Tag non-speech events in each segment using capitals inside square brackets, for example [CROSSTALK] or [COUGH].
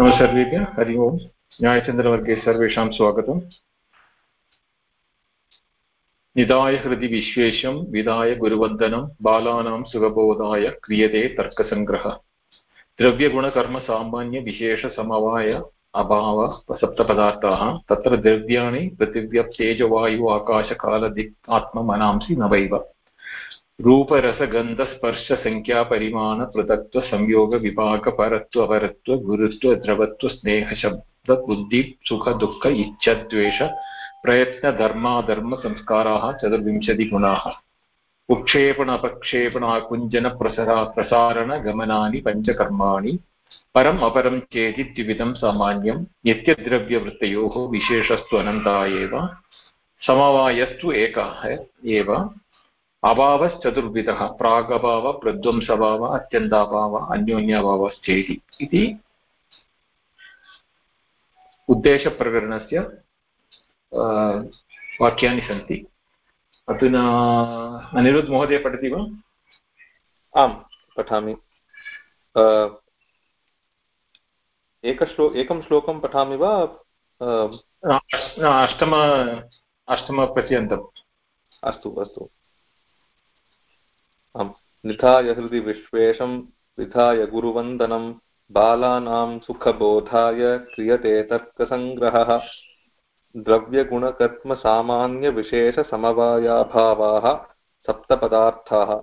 नमः सर्वेभ्यः हरि ओम्। न्यायचन्द्रवर्गे सर्वेषां स्वागतम्। निधाय हृदि विश्वेशं विधाय गुरुवन्दनं, बालानां सुखबोधाय क्रियते तर्कसङ्ग्रहः। द्रव्यगुणकर्मसामान्यविशेषसमवाय अभाव सप्तपदार्थाः, तत्र द्रव्याणि पृथिव्यप्तेजवायु आकाशकालदिक् आत्ममनांसि नवैव रूपरसगन्धस्पर्शसङ्ख्यापरिमाणपृथक्त्वसंयोगविभागपरत्व अपरत्व गुरुत्व द्रवत्व सुखदुःख इच्छद्वेष प्रयत्नधर्माधर्मसंस्काराः, चतुर्विंशतिगुणाः उक्षेपण अपक्षेपणाकुञ्जनप्रसरा प्रसारणगमनानि पञ्चकर्माणि परम् अपरं चेति द्विविधं सामान्यं नित्यद्रव्यवृत्तयोः विशेषस्तु अनन्ता एव समवायस्तु एकः एव अभावश्चतुर्विधः प्रागभाव प्रध्वंसभाव अत्यन्ताभाव अन्योन्याभावश्चेति इति उद्देशप्रकरणस्य वाक्यानि सन्ति। अधुना अनिरुद्ध महोदय पठति वा? आम् पठामि। एकश्लो एकं श्लोकं पठामि वा? अष्टम अष्टमपर्यन्तम्। अस्तु अस्तु। निधाय हृदि विश्वेशं विधाय गुरुवन्दनं, बालानां सुखबोधाय क्रियते तर्कसङ्ग्रहः। द्रव्यगुणकर्मसामान्यविशेषसमवायाभावाः सप्तपदार्थाः।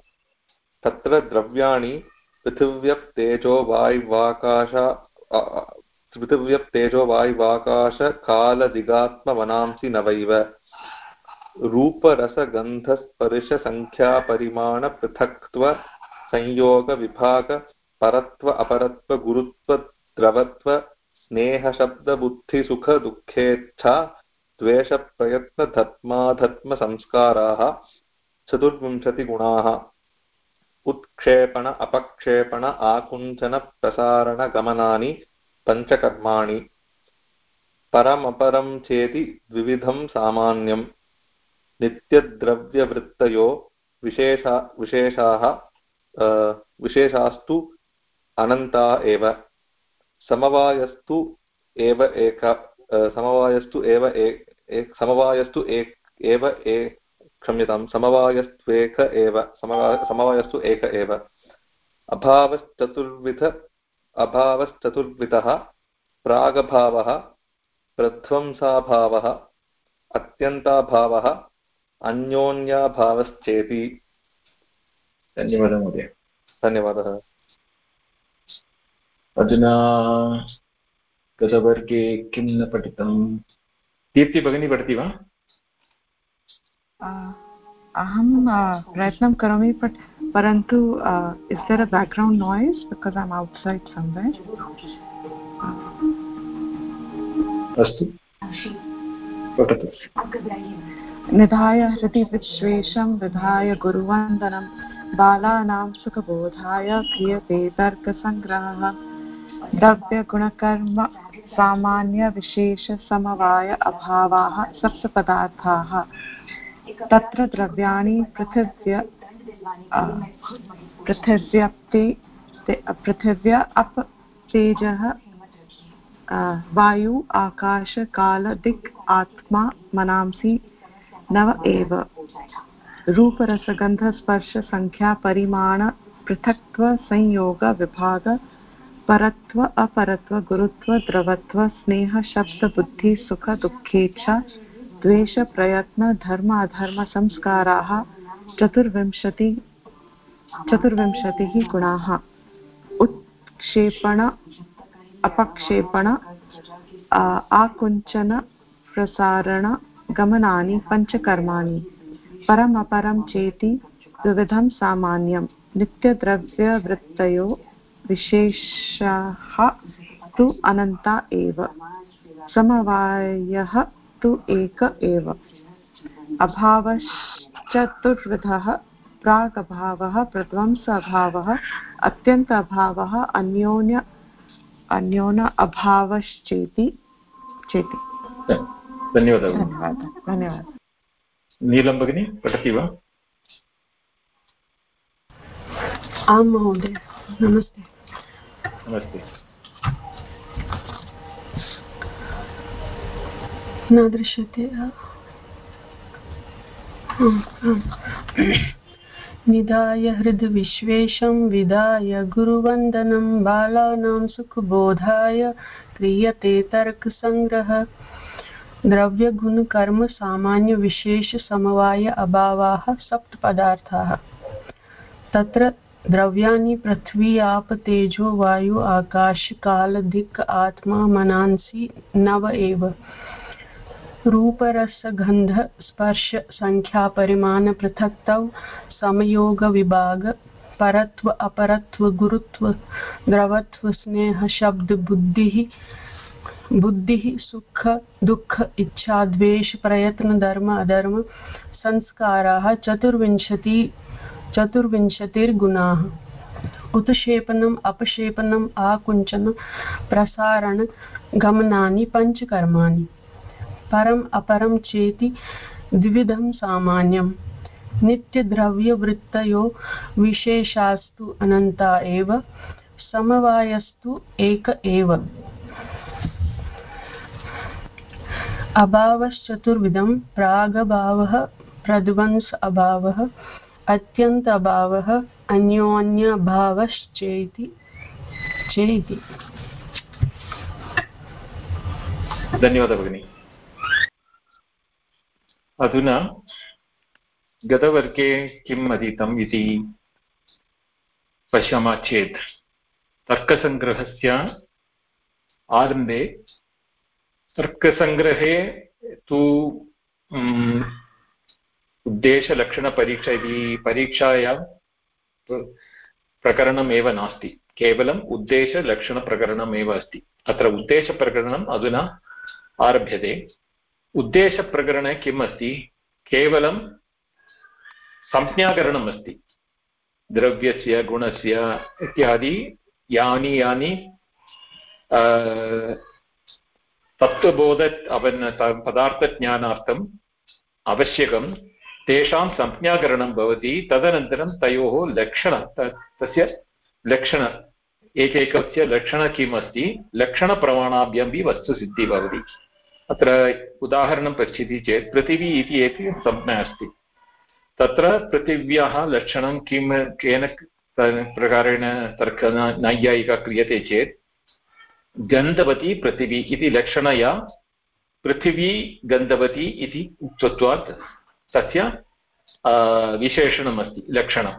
तत्र द्रव्याणि पृथिव्यप्तेजो वायुवाकाश पृथिव्यप्तेजो वायुवाकाशकालदिगात्मवनांसि नवैव रूपरसगन्धस्पर्शसङ्ख्यापरिमाणपृथक्त्व संयोगविभाग परत्व अपरत्व गुरुत्व द्रवत्व स्नेहशब्दबुद्धिसुखदुःखेच्छा, द्वेषप्रयत्नधर्माधर्मसंस्काराः, चतुर्विंशतिगुणाः। उत्क्षेपण अपक्षेपण आकुञ्चनप्रसारणगमनानि पञ्चकर्माणि। परमपरं चेति द्विविधं सामान्यम्। नित्यद्रव्यवृत्तयो विशेषा, विशेषाः विशेषास्तु अनन्ता एव, समवायस्तु एव एक समवायस्तु एव एक समवायस्तु एक, एव ए क्षम्यतां समवायस्त्वेक एव समवायस्तु एक एव। अभावश्चतुर्विध, अभावश्चतुर्विधः, प्रागभावः, प्रध्वंसाभावः, अत्यन्ताभावः अन्योन्याभावश्चेति धन्यवादः महोदय। धन्यवादः। अधुना गतवर्गे किं न पठितं दीप्ति भगिनी पठति वा? अहं प्रयत्नं करोमि बट् परन्तु is there a background noise because I am outside somewhere अस्तु। पठतु निधाय हृदि विधाय गुरुवन्दनं। बालानां सुखबोधाय क्रियते तर्कसङ्ग्रहः। द्रव्यगुणकर्म सामान्यविशेषसमवाय अभावाः सप्तपदार्थाः। तत्र द्रव्याणि पृथिव्य पृथिव्यप्ते पृथिव्य अप तेजः वायु, आकाश, काल, दिक्, आत्मा, मनांसि, नव एव। रूपरसगन्धस्पर्शसङ्ख्यापरिमाण पृथक्त्व, संयोग, विभाग, परत्व, अपरत्व, गुरुत्व, द्रवत्व, स्नेह, शब्द, बुद्धि, सुख, दुःखेच्छा, द्वेष, प्रयत्न, धर्म अधर्मसंस्काराः चतुर्विंशति, चतुर्विंशतिः गुणाः। उत्क्षेपण अपक्षेपण आकुञ्चन, प्रसारण, गमनानि, पञ्चकर्माणि परमपरं चेति, द्विविधं सामान्यं नित्यद्रव्यवृत्तयो विशेषः तु अनन्ता एव, समवायः तु एक एव, अभावश्चतुर्विधः, प्रागभावः प्रध्वंस अभावः अत्यन्त अभावः अन्योन्य अन्योन अभावश्चेति चेति। हाँ, धन्यवादः। धन्यवादः धन्यवादः। नीलं भगिनी पठति वा? आं महोदय नमस्ते। नमस्ते। न दृश्यते। निधाय हृद्विश्वेशं विधाय गुरुवन्दनं बालानां सुखबोधाय क्रियते तर्कसङ्ग्रह द्रव्यगुणकर्म सामान्यविशेषसमवाय अभावाः सप्तपदार्थाः तत्र द्रव्याणि, पृथ्वी, आप, तेजो, वायु, आकाश, काल, दिक्, आत्मा, मनांसि, नव एव। रूपरसगन्ध स्पर्श संख्या परिमाण पृथक्तौ समयोग विभाग परत्व अपरत्व गुरुत्व द्रवत्व स्नेह शब्द बुद्धिः बुद्धिः सुख दुःख इच्छा द्वेष प्रयत्न धर्म अधर्म संस्काराः चतुर्विंशति चतुर्विंशतिर्गुणाः। उत्क्षेपणम् अपक्षेपणम् आकुञ्चन, प्रसारण, गमनानि, पञ्चकर्माणि। परम् अपरं चेति द्विविधं सामान्यम् नित्यद्रव्यवृत्तयो विशेषास्तु अनन्ता एव, समवायस्तु एक एव। अभावश्चतुर्विधं प्रागभावः प्रध्वंस अभावः, अत्यन्त अभावः, अन्योन्यभावश्चेति, चेति। धन्यवादः भगिनि। अधुना गतवर्गे किम् अधीतम् इति पश्यामः चेत् तर्कसङ्ग्रहस्य आरम्भे तर्कसङ्ग्रहे तु उद्देशलक्षणपरीक्षा इति परीक्षायां प्रकरणमेव नास्ति। केवलम् उद्देशलक्षणप्रकरणमेव अस्ति। अत्र उद्देशप्रकरणम् अधुना आरभ्यते। उद्देशप्रकरणे किम् अस्ति केवलं संज्ञाकरणम् अस्ति द्रव्यस्य, गुणस्य इत्यादि, यानि यानि तत्त्वबोध पदार्थज्ञानार्थम् आवश्यकं। तेषां संज्ञाकरणं भवति। तदनन्तरं तयोः लक्षण तस्य लक्षण, एकैकस्य लक्षण किम् अस्ति लक्षणप्रमाणाभ्यमपि वस्तुसिद्धिः भवति। अत्र उदाहरणं पश्यति चेत् पृथिवी इति एकी संज्ञा अस्ति। तत्र पृथिव्याः लक्षणं किं, केन प्रकारेण तर्क नैयायिका क्रियते चेत्, गन्धवती पृथिवी इति लक्षणया पृथिवी गन्धवती इति उक्तत्वात् तस्य विशेषणमस्ति, लक्षणं।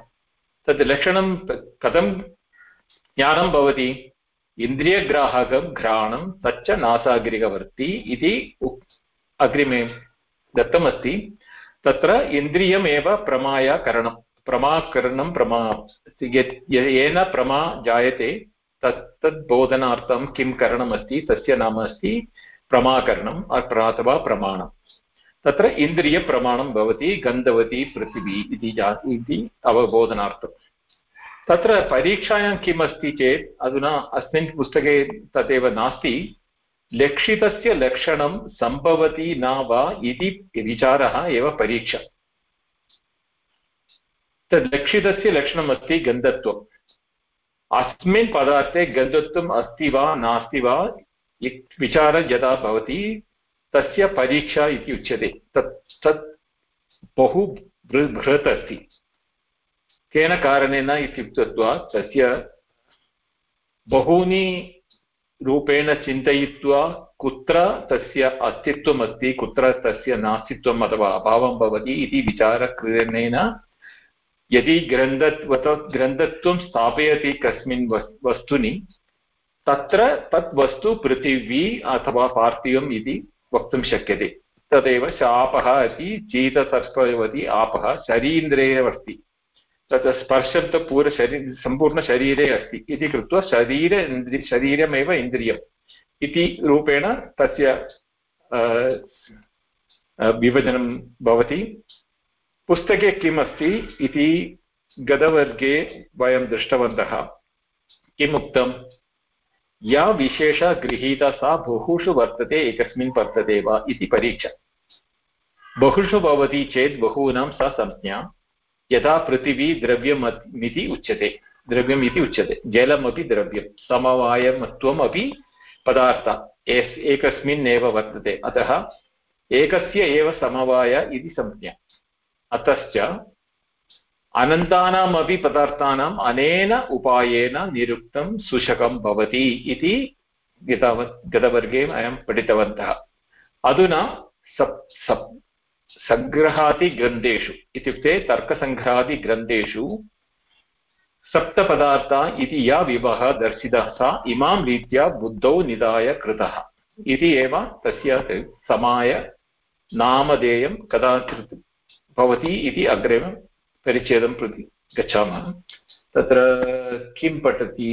तद् लक्षणं कथं ज्ञानं भवति? इन्द्रियग्राहकं घ्राणं तच्च नासाग्रिकवर्ति इति अग्रिमे दत्तमस्ति। तत्र इन्द्रियमेव प्रमाय करणं प्रमाकरणं प्रमा येन प्रमा जायते, तत् तद् बोधनार्थं किं करणमस्ति, तस्य नाम अस्ति प्रमाकरणम् अथवा प्रमाणं। तत्र इन्द्रियप्रमाणं भवति, गन्धवती, पृथिवी इति जा, इति अवबोधनार्थं। तत्र परीक्षायां किम् अस्ति चेत्, अधुना अस्मिन् पुस्तके तदेव नास्ति। लक्षितस्य लक्षणं सम्भवति न वा इति विचारः एव परीक्षा। तद् लक्षितस्य लक्षणम् अस्ति गन्धत्वम्। अस्मिन् पदार्थे गन्धत्वम् अस्ति वा नास्ति वा विचारः यदा भवति, तस्य परीक्षा इति उच्यते। तत् तत् बहु बृहत् अस्ति। केन कारणेन इत्युक्त्वा तस्य बहूनि रूपेण चिन्तयित्वा कुत्र तस्य अस्तित्वम् अस्ति कुत्र तस्य नास्तित्वम् अथवा अभावं भवति इति विचारकरणेन यदि ग्रन्थत्वत, ग्रन्थत्वं स्थापयति कस्मिन् वस्तुनि, तत्र तत् वस्तु पृथिवी अथवा पार्थिवम् इति वक्तुं शक्यते। तदेव शापः इति चीतसर्पवती आपः शरीन्द्रेयवर्ति तत् स्पर्शं तु पूर्णशरी सम्पूर्णशरीरे अस्ति। इति कृत्वा शरीर शरीरमेव इन्द्रियम्। इति रूपेण तस्य विभजनं भवति। पुस्तके किम् अस्ति इति गतवर्गे वयं दृष्टवन्तः। किम् या विशेषा गृहीता सा बहुषु वर्तते, एकस्मिन् वर्तते वा इति परीक्षा। बहुषु भवति चेत् बहूनां सा संज्ञा। यथा पृथिवी द्रव्यमिति उच्यते द्रव्यम् इति उच्यते। जलमपि द्रव्यं समवायमत्वम् पदार्थ। एकस्मिन् वर्तते। अतः एकस्य एव समवाय इति संज्ञा। अतश्च अनन्तानामपि पदार्थानाम् अनेन उपायेन निरुक्तं सुशकं भवति इति गतवर्गे वयं पठितवन्तः। अधुना सप् सप् सङ्ग्रहादिग्रन्थेषु इत्युक्ते तर्कसङ्ग्रहादिग्रन्थेषु सप्तपदार्था इति या विवाहः दर्शितः सा इमां रीत्या बुद्धौ निधाय कृतः। इति एव तस्य समाय नामधेयं कदा भवति इति अग्रे परिच्छेदं प्रति गच्छामः। तत्र किं पठति?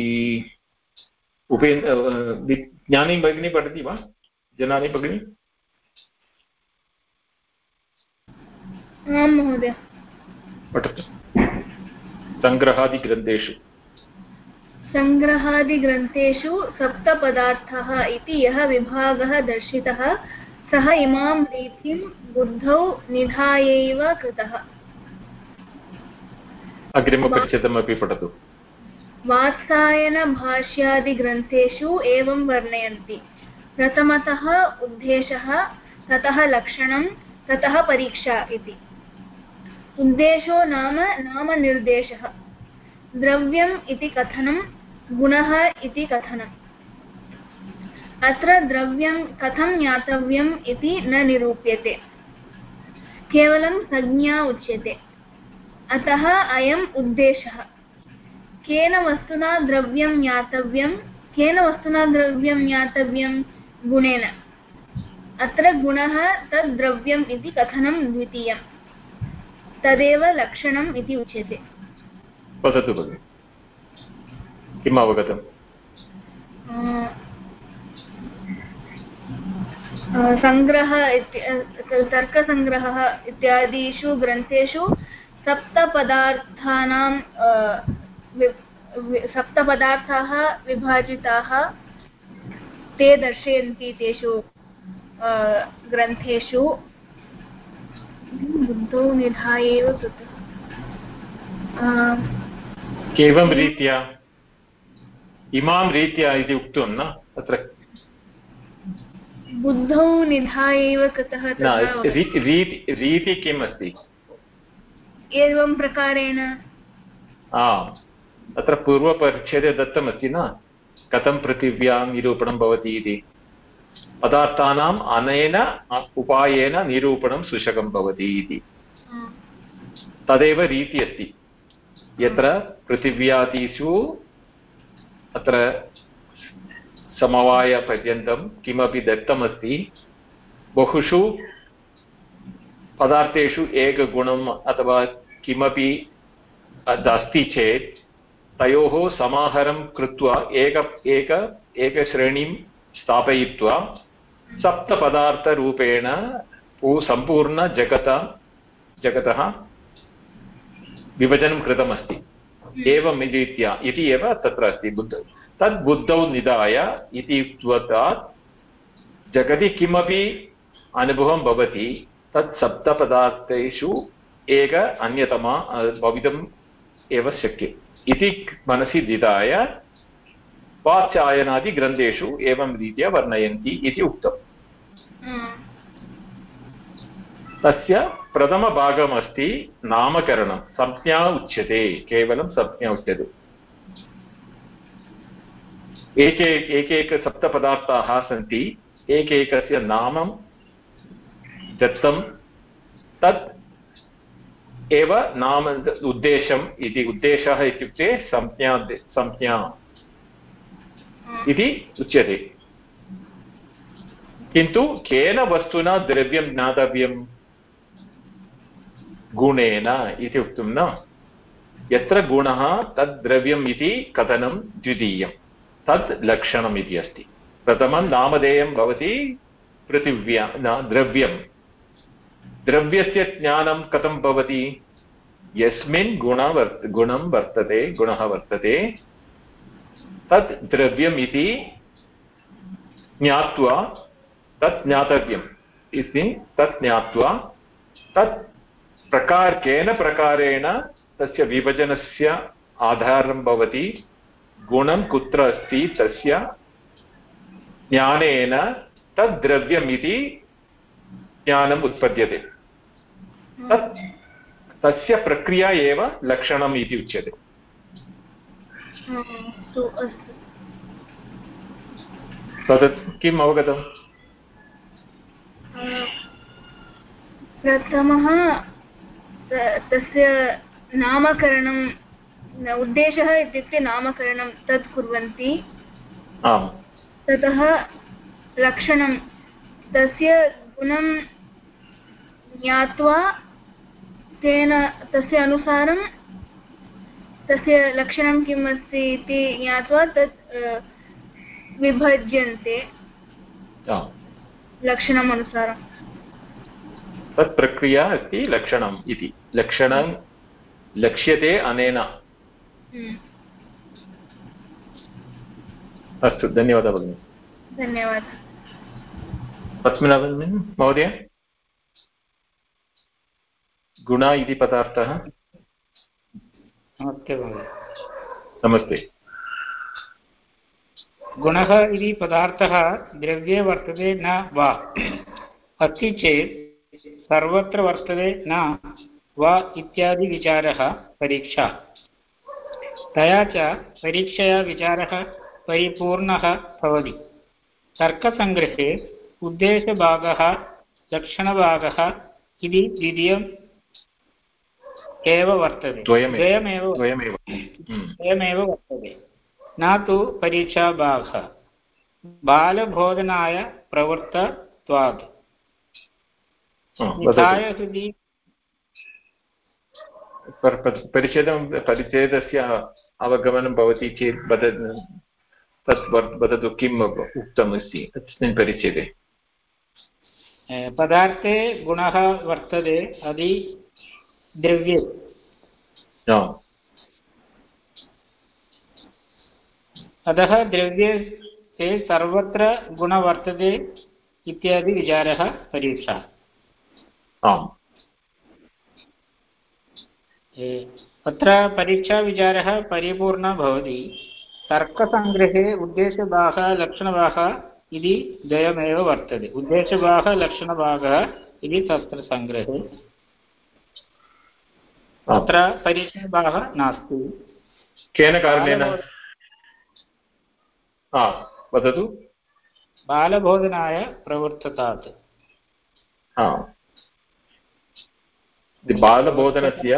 उपे ज्ञानी भगिनी पठति वा? जनानि भगिनी? आं महोदय। पठतु। सङ्ग्रहादिग्रन्थेषु। सङ्ग्रहादिग्रन्थेषु सप्तपदार्थः इति यः विभागः दर्शितः सः इमां रीतिं बुद्धौ निधायैव कृतः। अग्रिमपरिच्छेदमपि पठतु। वात्सायनभाष्यादिग्रन्थेषु एवं वर्णयन्ति। प्रथमतः उद्देशः ततः लक्षणं ततः परीक्षा इति। उद्देशो नाम, नामनिर्देशः। द्रव्यम् इति कथनं, गुणः इति कथनम् अत्र द्रव्यं, कथं ज्ञातव्यम् इति न निरूप्यते। केवलं संज्ञा उच्यते। अतः अयम् उद्देशः। केन वस्तुना द्रव्यं ज्ञातव्यं, केन वस्तुना द्रव्यं ज्ञातव्यं गुणेन। अत्र गुणः तद् द्रव्यम् इति कथनं द्वितीयम्। तदेव लक्षणम् इति उच्यते। वदतु भगिनि। किम् अवगतम्? सङ्ग्रह तर्कसङ्ग्रहः इत्यादिषु ग्रन्थेषु सप्तपदार्थानां सप्तपदार्थाः विभाजिताः ते दर्शयन्ति तेषु ग्रन्थेषु। बुद्धौ निधाय एव कृतः एवं रीत्या? इमां रीत्या इति उक्तं न? तत्र बुद्धौ निधाय एव कृतः रीति किम् अस्ति एवं प्रकारेण। आम्। अत्र पूर्वपरिच्छेदे दत्तमस्ति न? कथं पृथिव्यां निरूपणं भवति इति? पदार्थानाम् अनेन उपायेन निरूपणं सुशकं भवति इति। तदेव रीति अस्ति। यत्र पृथिव्यादिषु अत्र समवायपर्यन्तं किमपि दत्तमस्ति, बहुषु पदार्थेषु एकगुणम् अथवा किमपि अस्ति चेत्, तयोः समाहारं कृत्वा एक एक एकश्रेणीं स्थापयित्वा सप्तपदार्थरूपेण सम्पूर्णजगत जगतः विभजनं कृतमस्ति। एवं रीत्या इति एव तत्र अस्ति बुद्ध। तद् बुद्धौ निधाय इति उक्त्वा जगति किमपि अनुभवं भवति तत् सप्तपदार्थेषु एक अन्यतमा भवितुम् एव शक्यम्। इति मनसि निधाय वाचायनादिग्रन्थेषु एवं रीत्या वर्णयन्ति इति उक्तम् तस्य प्रथमभागमस्ति नामकरणं। संज्ञा उच्यते केवलं संज्ञा उच्यते। एके एकैकसप्तपदार्थाः सन्ति। एकैकस्य नामं दत्तं। तत् एव नाम उद्देशम् इति उद्देशः इत्युक्ते संज्ञा संज्ञा। इति उच्यते। किन्तु केन वस्तुना द्रव्यं ज्ञातव्यं? गुणेन इति उक्तं न। यत्र गुणः तद् द्रव्यम् इति कथनं द्वितीयं। तत् लक्षणम् इति अस्ति। प्रथमं नामधेयं भवति पृथिव्या न, द्रव्यं। द्रव्यस्य ज्ञानं कथं भवति? यस्मिन् गुण वर् गुणं वर्तते, गुणः वर्तते। तत् द्रव्यम् इति ज्ञात्वा, तत् ज्ञातव्यम् इति तत् ज्ञात्वा, तत् प्रकार केन प्रकारेण तस्य विभजनस्य आधारं भवति, गुणं कुत्र अस्ति तस्य ज्ञानेन तद् द्रव्यम् इति ज्ञानम् उत्पद्यते। तत्, तस्य प्रक्रिया एव लक्षणम् इति उच्यते। अस्तु अस्तु तत् किम् अवगतम् प्रथमः त- तस्य नामकरणं उद्देशः इत्युक्ते नामकरणं तत् कुर्वन्ति। ततः लक्षणं तस्य गुणं ज्ञात्वा तेन तस्य अनुसारं तस्य लक्षणं किम् अस्ति इति ज्ञात्वा तत् विभज्यन्ते लक्षणम् अनुसारं तत् प्रक्रिया अस्ति लक्षणम् इति। लक्षणं लक्ष्यते अनेन। हम्म, अस्तु धन्यवादः भगिनि। धन्यवादः। पद्मनाभन् महोदय? गुण इति पदार्थः। नमस्ते महोदय नमस्ते। गुणः इति पदार्थः द्रव्ये वर्तते न वा। अस्ति चेत् सर्वत्र वर्तते न वा इत्यादि विचारः परीक्षा। तया च परीक्षया विचारः परिपूर्णः भवति। तर्कसङ्ग्रहे उद्देशभागः लक्षणभागः इति द्वितीयम् एव वर्तते। द्वयमेव। द्वयमेव द्वयमेव। हम्म। वर्तते। न तु परीक्षाभागः बालबोधनाय प्रवृत्तत्वात्। निधाय हृदि पर- पर- परिच्छेदं परिच्छेदस्य अवगमनं भवति चेत् वद तत् वदतु किम् उक्तमस्ति अस्मिन् परिच्छेदे? पदार्थे गुणः वर्तते। अदि द्रव्ये अतः द्रव्ये ते सर्वत्र गुण वर्तते इत्यादि विचारः परीक्षा। आम् अत्र परीक्षाविचारः परिपूर्णः भवति। तर्कसङ्ग्रहे उद्देशभागः लक्षणभागः इति द्वयमेव वर्तते। उद्देशभागः लक्षणभागः इति तत्र परीक्षाभागः नास्ति। केन कारणेन? हा वदतु। बालबोधनाय प्रवर्ततात् हा। बालबोधनस्य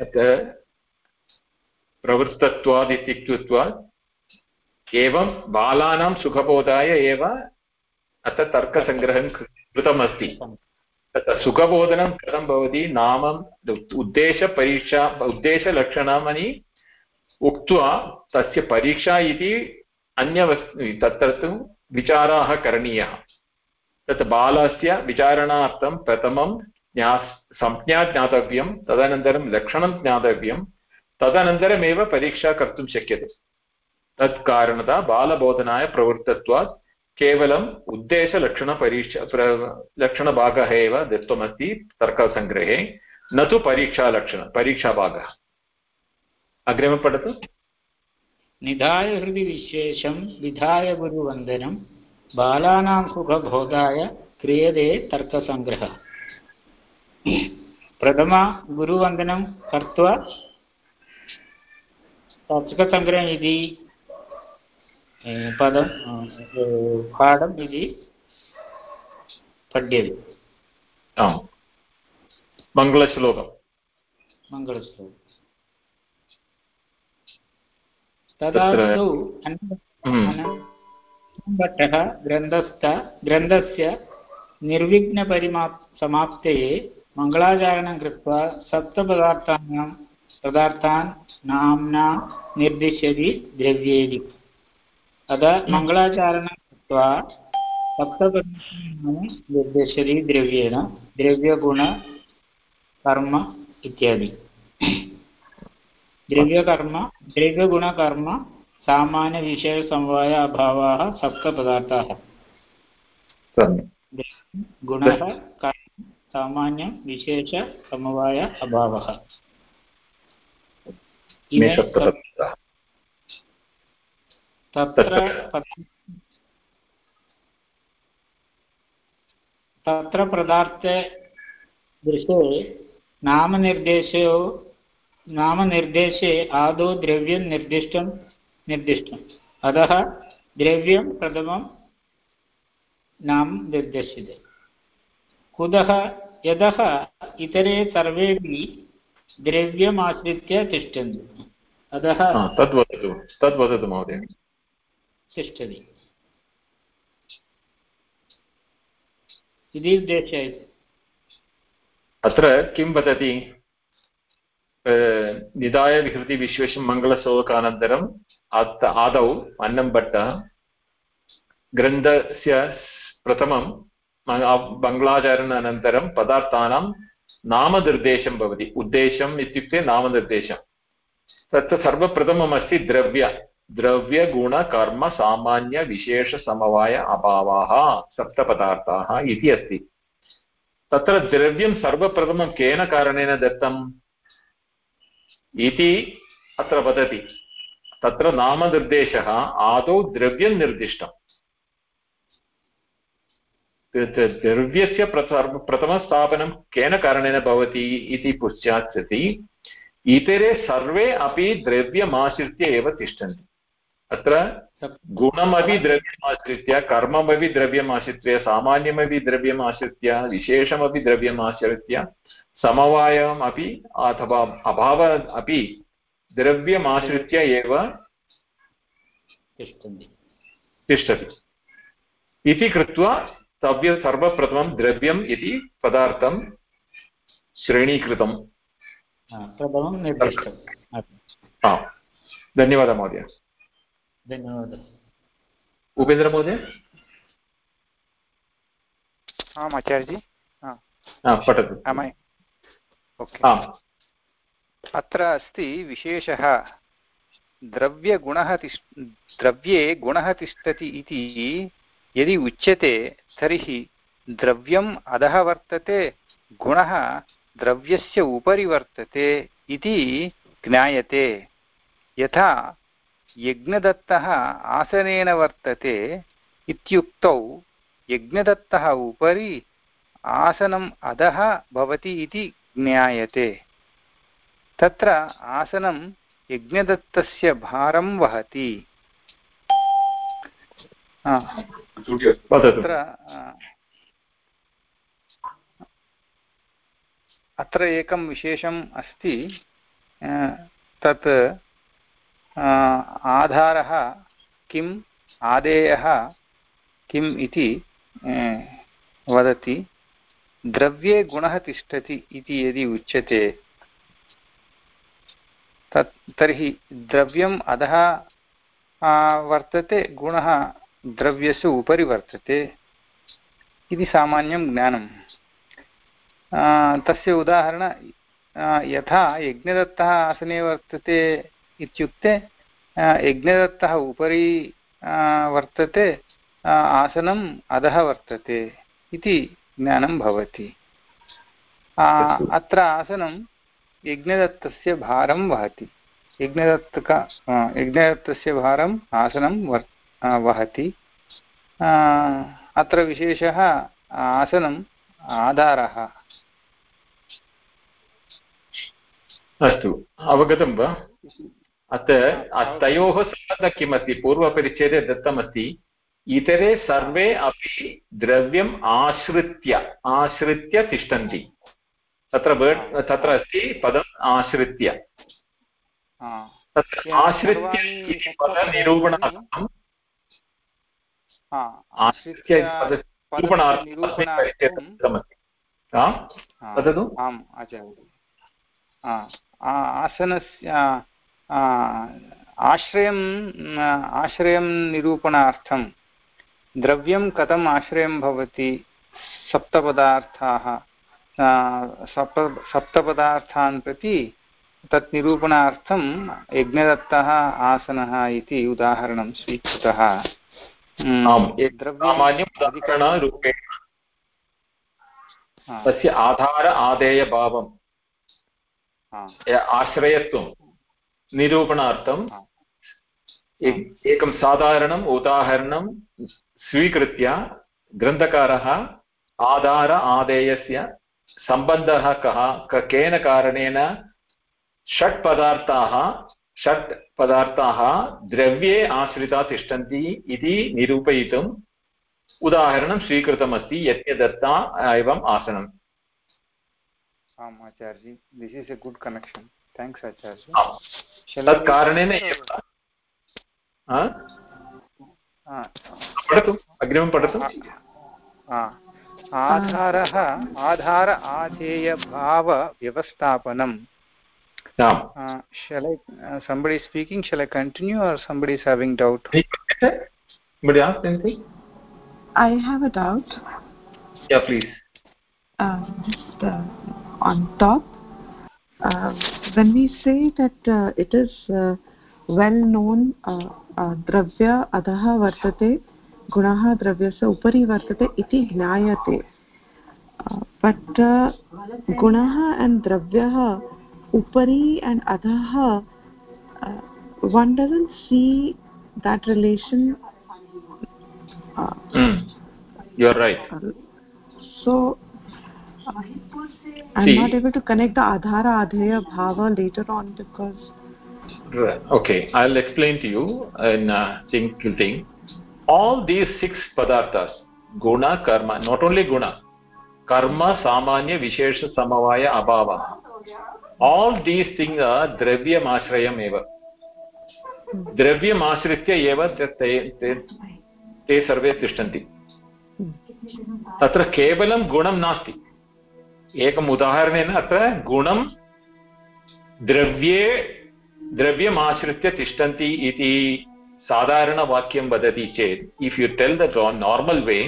अत्र प्रवृत्तत्वात् इत्युक्त्वा एवं बालानां सुखबोधाय एव अत्र तर्कसङ्ग्रहं कृतमस्ति। सुखबोधनं कथं भवति नाम उद्देशपरीक्षा उद्देशलक्षणानि उक्त्वा तस्य परीक्षा इति अन्यवस्तु तत्र तु विचाराः करणीयाः। तत् बालस्य विचारणार्थं प्रथमं ज्ञा, संज्ञा ज्ञातव्यं, तदनन्तरं लक्षणं ज्ञातव्यं, तदनन्तरमेव परीक्षा कर्तुं शक्यते। तत् बालबोधनाय प्रवृत्तत्वात् केवलम् उद्देशलक्षणपरीक्षा प्र, लक्षणभागः एव दत्तमस्ति तर्कसङ्ग्रहे। न तु परीक्षालक्षण, परीक्षाभागः। अग्रिमं पठतु निधाय हृदि विशेषं विधाय गुरुवन्दनं, बालानां सुखबोधाय क्रियते तर्कसङ्ग्रहः। प्रथमा, गुरुवन्दनं कृत्वा तर्कसङ्ग्रहम् इति पदं पाठम् इति पठ्यते आम् मङ्गलश्लोकम् तदादौ हम्म। भट्टः ग्रन्थस्थ ग्रन्थस्य निर्विघ्नपरिमा समाप्तये मङ्गलाचरणं कृत्वा सप्तपदार्थानां पदार्थान् नाम्ना द्रव्येदि अतः मङ्गलाचरणं कृत्वा सप्तपदार्थानां निर्दिश्यति द्रव्येण द्रव्यगुण कर्म इत्यादि। द्रव्यकर्म द्रव्यगुणकर्म सामान्यविषयसमवाय अभावाः सप्तपदार्थाः। गुणः कर्म सामान्यं विशेषसमवाय अभावः। तत्र [LAUGHS] तत्र पदार्थे दृशे नामनिर्देशो नामनिर्देशे आदौ द्रव्यं निर्दिष्टं निर्दिष्टम् अतः द्रव्यं प्रथमं नाम निर्दिश्यते। कुतः यतः इतरे सर्वेपि द्रव्यमाश्रित्य तिष्ठन्ति। अतः हा, तद् वदतु तद् वदतु महोदय। तिष्ठति इति उद्देश्य अत्र किं वदति? निधाय विहृति विश्वेशं मङ्गलश्लोकानन्तरम् अत् आदौ अन्नम्भट्टः ग्रन्थस्य प्रथमं बङ्गलाचरणानन्तरं पदार्थानां नामनिर्देशं भवति। उद्देशम् इत्युक्ते नामनिर्देशं तत्र सर्वप्रथममस्ति द्रव्य। द्रव्यगुणकर्मसामान्यविशेषसमवाय अभावाः, सप्तपदार्थाः इति अस्ति। तत्र द्रव्यं सर्वप्रथमं केन कारणेन दत्तम् इति अत्र वदति। तत्र नामनिर्देशः, आदौ द्रव्यं निर्दिष्टम्। द्रव्यस्य प्रथमस्थापनं केन कारणेन भवति इति पश्चात् सति। इतरे सर्वे अपि द्रव्यमाश्रित्य एव तिष्ठन्ति। अत्र गुणमपि द्रव्यमाश्रित्य कर्ममपि द्रव्यमाश्रित्य सामान्यमपि द्रव्यमाश्रित्य विशेषमपि द्रव्यमाश्रित्य समवायम् अपि अथवा अभाव अपि द्रव्यमाश्रित्य एव तिष्ठति। इति कृत्वा तव्य सर्वप्रथमं द्रव्यम् इति पदार्थं हा धन्यवादः महोदय। धन्यवादः। उपेन्द्रमहोदय आम् आचार्यजी हा, पठतु। Am I? अत्र अस्ति विशेषः द्रव्यगुणः तिष् द्रव्ये गुणः तिष्ठति इति यदि उच्यते तर्हि द्रव्यम् अधः वर्तते गुणः द्रव्यस्य उपरि वर्तते इति ज्ञायते। यथा यज्ञदत्तः आसनेन वर्तते इत्युक्तौ यज्ञदत्तः उपरि आसनम् अधः भवति इति ज्ञायते। तत्र आसनं यज्ञदत्तस्य भारं वहति। वदतु। अत्र एकं विशेषम् अस्ति तत् आधारः किम्, आदेयः किम् इति वदति। द्रव्ये गुणः तिष्ठति इति यदि उच्यते, तत्, तर्हि द्रव्यम् अधः वर्तते, गुणः द्रव्यस्य उपरि वर्तते इति सामान्यं ज्ञानं तस्य उदाहरण यथा यज्ञदत्तः आसने वर्तते इत्युक्ते यज्ञदत्तः उपरि वर्तते आसनम् अधः वर्तते इति ज्ञानं भवति। अत्र आसनं यज्ञदत्तस्य भारं वहति। यज्ञदत्तक यज्ञदत्तस्य भारम् आसनं वर् वहति। अत्र विशेषः आसनम् आधारः। अस्तु, अवगतं वा? अत्र तयोः सम्बन्धः किमस्ति? पूर्वपरिच्छेदे दत्तमस्ति इतरे सर्वे अपि द्रव्यम् आश्रित्य आश्रित्य तिष्ठन्ति। तत्र वर्ड् तत्र अस्ति पदम् आश्रित्य। तत्र आश्रित्य आश्रित्य पदनिरूपणार्थम् परिच्छेदे निरूपणार्थं वदतु। आम् आचार्य। आसनस्य आ, आश्रयं निरूपणार्थं द्रव्यं कथम् आश्रयं भवति? सप्तपदार्थाः सप्त सप्तपदार्थान् प्रति तत् निरूपणार्थं यज्ञदत्तः आसनः इति उदाहरणं स्वीकृतः। तस्य आधार आदेयभावं य- आश्रयत्वं। निरूपणार्थं। एक- साधारणम् उदाहरणं स्वीकृत्य ग्रन्थकारः आधार आदेयस्य सम्बन्धः कः केन कारणेन षट् पदार्थाः षट् पदार्थाः द्रव्ये आश्रिता तिष्ठन्ति इति निरूपयितुम् उदाहरणं स्वीकृतमस्ति यज्ञदत्ता एवम् आसनम् आम् आचार्यजी this is a good connection thanks आचार्य। तत् कारणेन एव हा? पठतु अग्रिमं पठतु आधारः आधार आधेयभावव्यवस्थापनं आम् shall I uh, somebody is speaking shall I continue or somebody is having doubt Somebody ask anything? I have a doubt. Yeah, please. Uh, just uh, on top, uh, Um, when we say that uh, it is uh, well known uh, dravya adaha vartate gunaha dravyasya upari vartate iti jnayate but gunaha and dravya, upari and adaha uh, one doesn't see that relation [CLEARS THROAT] you're right. so I'm See- not able to connect the Adhara Adheya Bhava later on because. Okay, I'll explain to you in a single thing. All these six padarthas, guna, karma, not only guna, karma, samanya, vishesha, samavaya, abhava. All these things are dravyam ashrayam eva. द्रव्यम् आश्रित्य एव ते ते ते सर्वे तिष्ठन्ति तत्र केवलं गुणं नास्ति एकम् उदाहरणेन अत्र गुणं द्रव्ये द्रव्यम् आश्रित्य तिष्ठन्ति इति साधारणवाक्यं वदति चेत् if you tell the normal way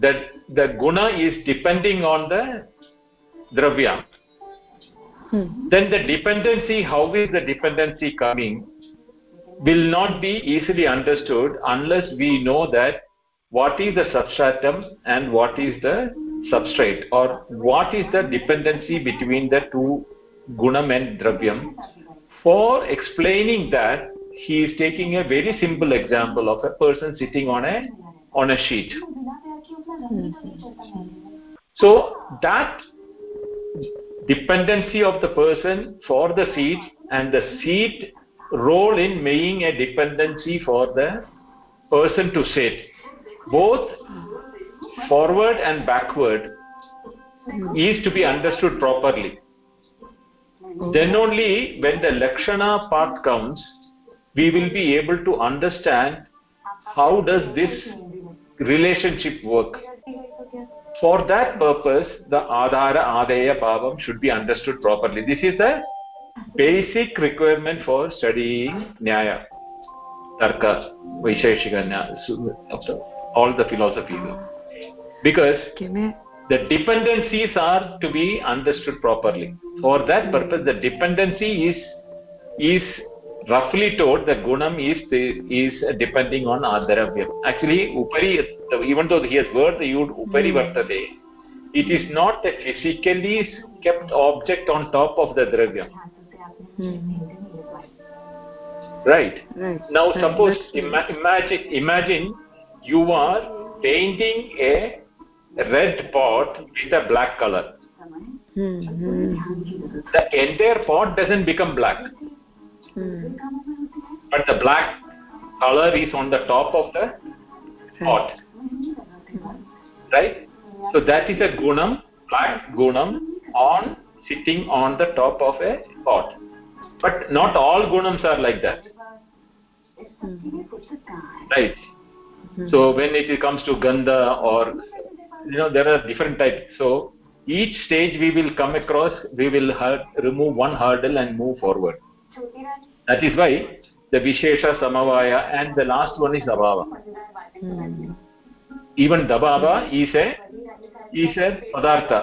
that the guna is depending on the dravya then the dependency how is the dependency coming will not be easily understood unless we know that what is the substratum and what is the substrate or what is the dependency between the two gunam and dravyam? For explaining that he is taking a very simple example of a person sitting on a on a sheet. So that dependency of the person for the seat and the seat role in making a dependency for the person to sit both forward and backward hmm. is to be understood properly. Then only when the lakshana part comes we will be able to understand how does this relationship work. For that purpose the adhara adeya bhavam should be understood properly. This is a basic requirement for studying nyaya tarka vaisheshika nya- su- of the- all the philosophies because the dependencies are to be understood properly. For that purpose the dependency is is roughly told the gunam is is depending on adharavya actually upari even though he has word the used upari vartate it is not a physically kept object on top of the dravya right. Right. now suppose ima- imagine imagine you are painting a red pot with a black color. Hmm, hmm, the entire pot doesn't become black. Hmm. but the black color is on the top of the pot. Right? So that is a gunam black gunam on sitting on the top of a pot. But not all gunams are like that. Right. So when it comes to gandha or you know there are different types so each stage we will come across we will remove one hurdle and move forward. That is why the vishesha samavaya and the last one is abhava Hmm. even dabhava is a is a padartha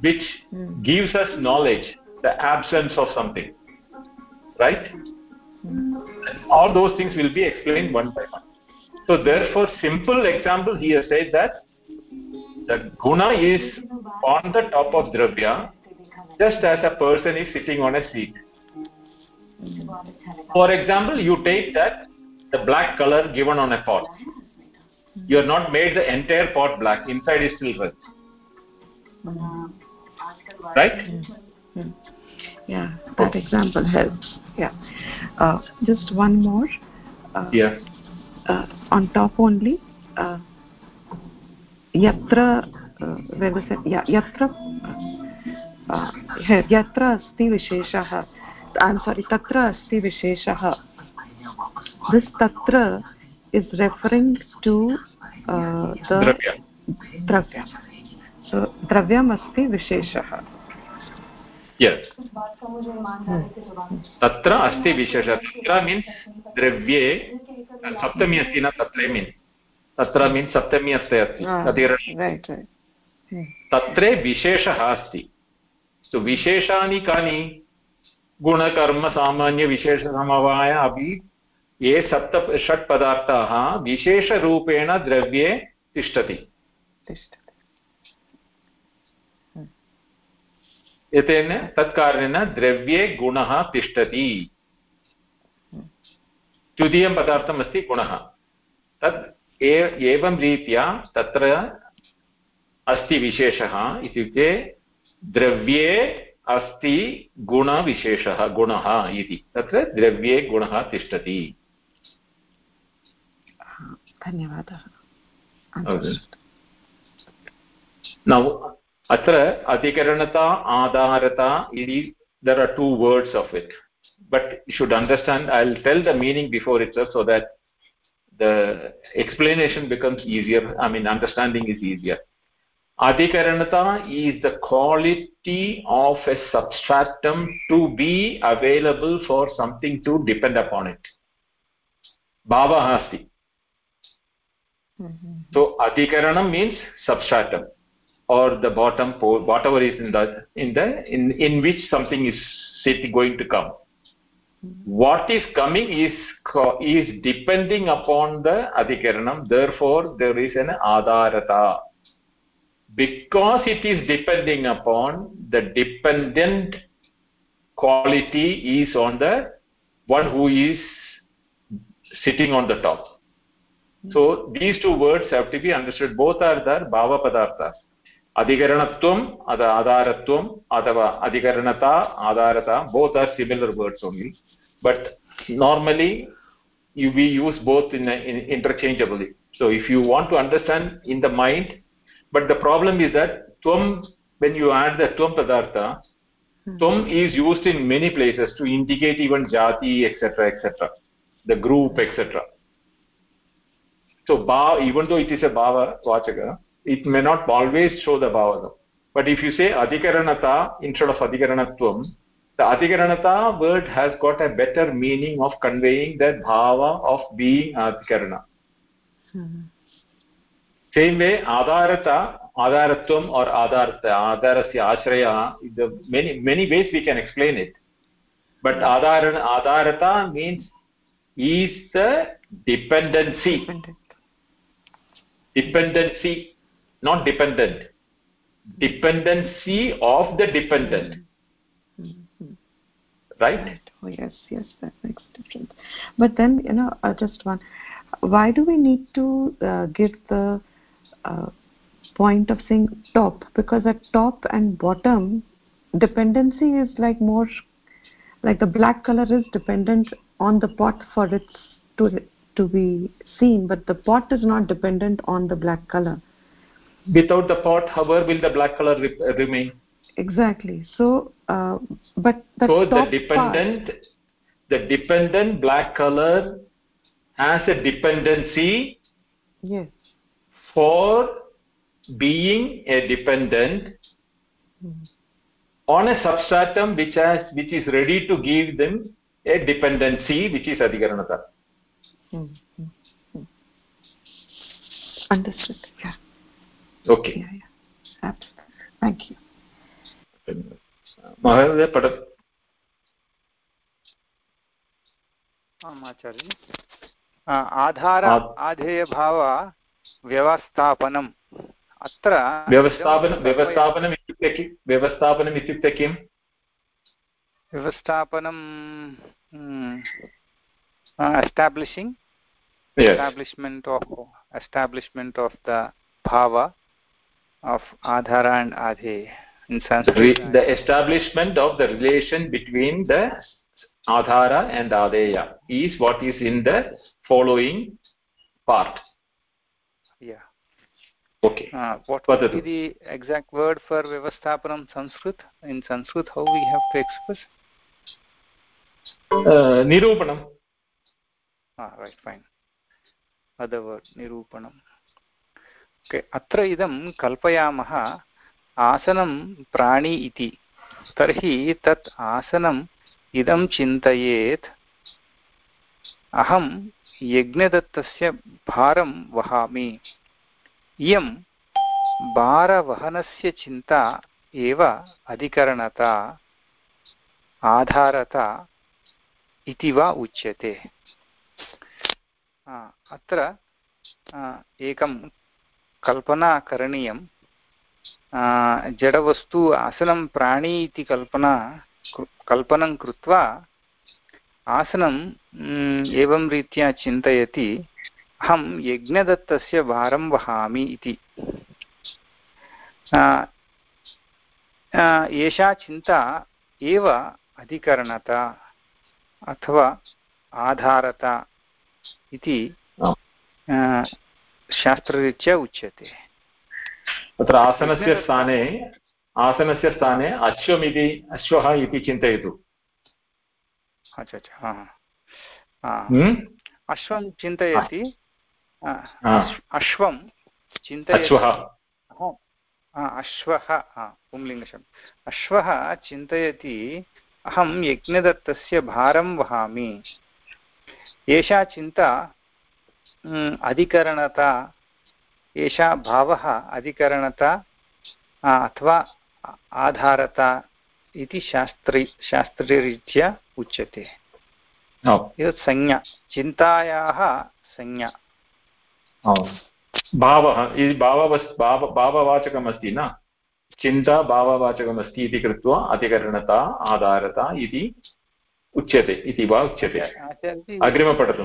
which Hmm. gives us knowledge the absence of something. Right? All those things will be explained one by one. So therefore simple example here says that the guna is on the top of dravya just as a person is sitting on a seat. For example you take that the black color given on a pot. You have not made the entire pot black. Inside is still red. Right? Hmm. yeah that example helps. Yeah. Uh, just one more. Uh, yeah. uh, on top only यत्र व्यवसाय यत्र यत्र अस्ति विशेषः सारि तत्र अस्ति विशेषः. दिस् तत्र इस् रेफरिङ्ग् टु द्रव्यं. द्रव्यमस्ति विशेषः. Hmm. तत्र अस्ति विशेषः. द्रव्ये सप्तमी अस्ति न तत्र मीन्स् तत्र मीन्स् सप्तमी अस्ति अस्ति right तत्रे विशेषः अस्ति। सो विशेषानि कानि? गुणकर्मसामान्यविशेषसमवाय अपि ये सप्त षट् पदार्थाः विशेषरूपेण द्रव्ये तिष्ठति। तिष्ठति। एतेन तत्कारणेन द्रव्ये गुणः तिष्ठति। द्वितीयं पदार्थमस्ति गुणः। तत् एवं रीत्या तत्र अस्ति विशेषः इत्युक्ते द्रव्ये अस्ति गुणविशेषः गुणः इति। तत्र द्रव्ये गुणः तिष्ठति। धन्यवादः। नौ अत्र अधिकरणता आधारता इति there are two words of it but should understand I will tell the meaning before it so that the explanation becomes easier i mean understanding is easier. Adhikaranata is the quality of a substratum to be available for something to depend upon it. Bhava asti. Mm-hmm. So adhikaranam means substratum or the bottom pole whatever is in the in the in in which something is sitting going to come what is coming is is depending upon the adhikaranam. Therefore there is an adharata because it is depending upon the dependent quality is on the one who is sitting on the top. So these two words have to be understood. Both are there bhava padarthas. Adhikaranatvam adharatvam adava, adhikaranata adharata both are similar words only but normally you, we use both in, in interchangeably. So if you want to understand in the mind but the problem is that tvam when you add the tvam padartha hmm. tvam is used in many places to indicate even jati etc etc the group etc so ba even though it is a bhava vachaka it may not always show the bhava but if you say adhikaranata instead of adhikaranatvam the adhikaranata word has got a better meaning of conveying the bhava of being adhikarana hmm. same way adharata adharatvam or adharata adharasya ashraya the many many ways we can explain it but adharana adharata means is the dependency Dependent. dependency not dependent dependency of the dependent right Right. Oh, yes, yes, that makes a difference. But then, you know, uh, just one. Why do we need to uh, give the uh, point of saying top? Because at top and bottom, dependency is like more, like the black color is dependent on the pot for it to to be seen, but the pot is not dependent on the black color. without the pot however will the black color re- remain Exactly. So, uh, but the so the top part- dependent the dependent black color has a dependency yes. for being a dependent on a substratum which has which is ready to give them a dependency which is adhikaranata hmm. Understood. Yeah. okay Yeah, yeah. Absolutely. Thank you. महोदय पठतु आम् आचार्य आधार आधेयभाव व्यवस्थापनम्। अत्र व्यवस्थापन व्यवस्थापनम् इत्युक्ते किं व्यवस्थापनम् इत्युक्ते किम्? व्यवस्थापनं establishing establishment of establishment of the bhava of adhara and adhe in sanskrit Re- the establishment of the relation between the adhara and adeya is what is in the following part yeah okay uh, what Vadatu. would be the exact word for vyavasthapanam sanskrit in sanskrit how we have to express uh, nirupanam ah right fine other word nirupanam okay अत्र इदं कल्पयामः आसनं प्राणी इति। तर्हि तत् आसनम् इदं चिन्तयेत्। अहं यज्ञदत्तस्य भारं वहामि। इयं भारवहनस्य चिन्ता एव अधिकरणता, आधारता इति वा उच्यते। अत्र एकं कल्पना करणीयं जडवस्तु आसनं प्राणी इति कल्पना कृ- कल्पनं कृत्वा आसनं म्, एवं रीत्या चिन्तयति अहं यज्ञदत्तस्य भारं वहामि इति आ, आ, एषा चिन्ता एव अधिकरणता अथवा आधारता इति आम्. आ, शास्त्ररीत्या उच्यते तत्र आसनस्य स्थाने आसनस्य स्थाने अश्वमिति अश्वः इति चिन्तयतु। अच्छा अच्छा हम्म? अश्वं चिन्तयति. अश्वं चिन्तयति। अश्वः। अश्वः पुंलिङ्गशब्दः। अश्वः चिन्तयति अहं यज्ञदत्तस्य भारं वहामि। एषा चिन्ता अधिकरणता एषा भावः अधिकरणता अथवा आधारता इति शास्त्री शास्त्रीरीत्या उच्यते। एतत् संज्ञा। चिन्तायाः संज्ञा। भावः भाव भाववाचकमस्ति न? चिन्ता भाववाचकमस्ति इति कृत्वा अधिकरणता आधारता इति उच्यते इति वा उच्यते। अग्रिम पठतु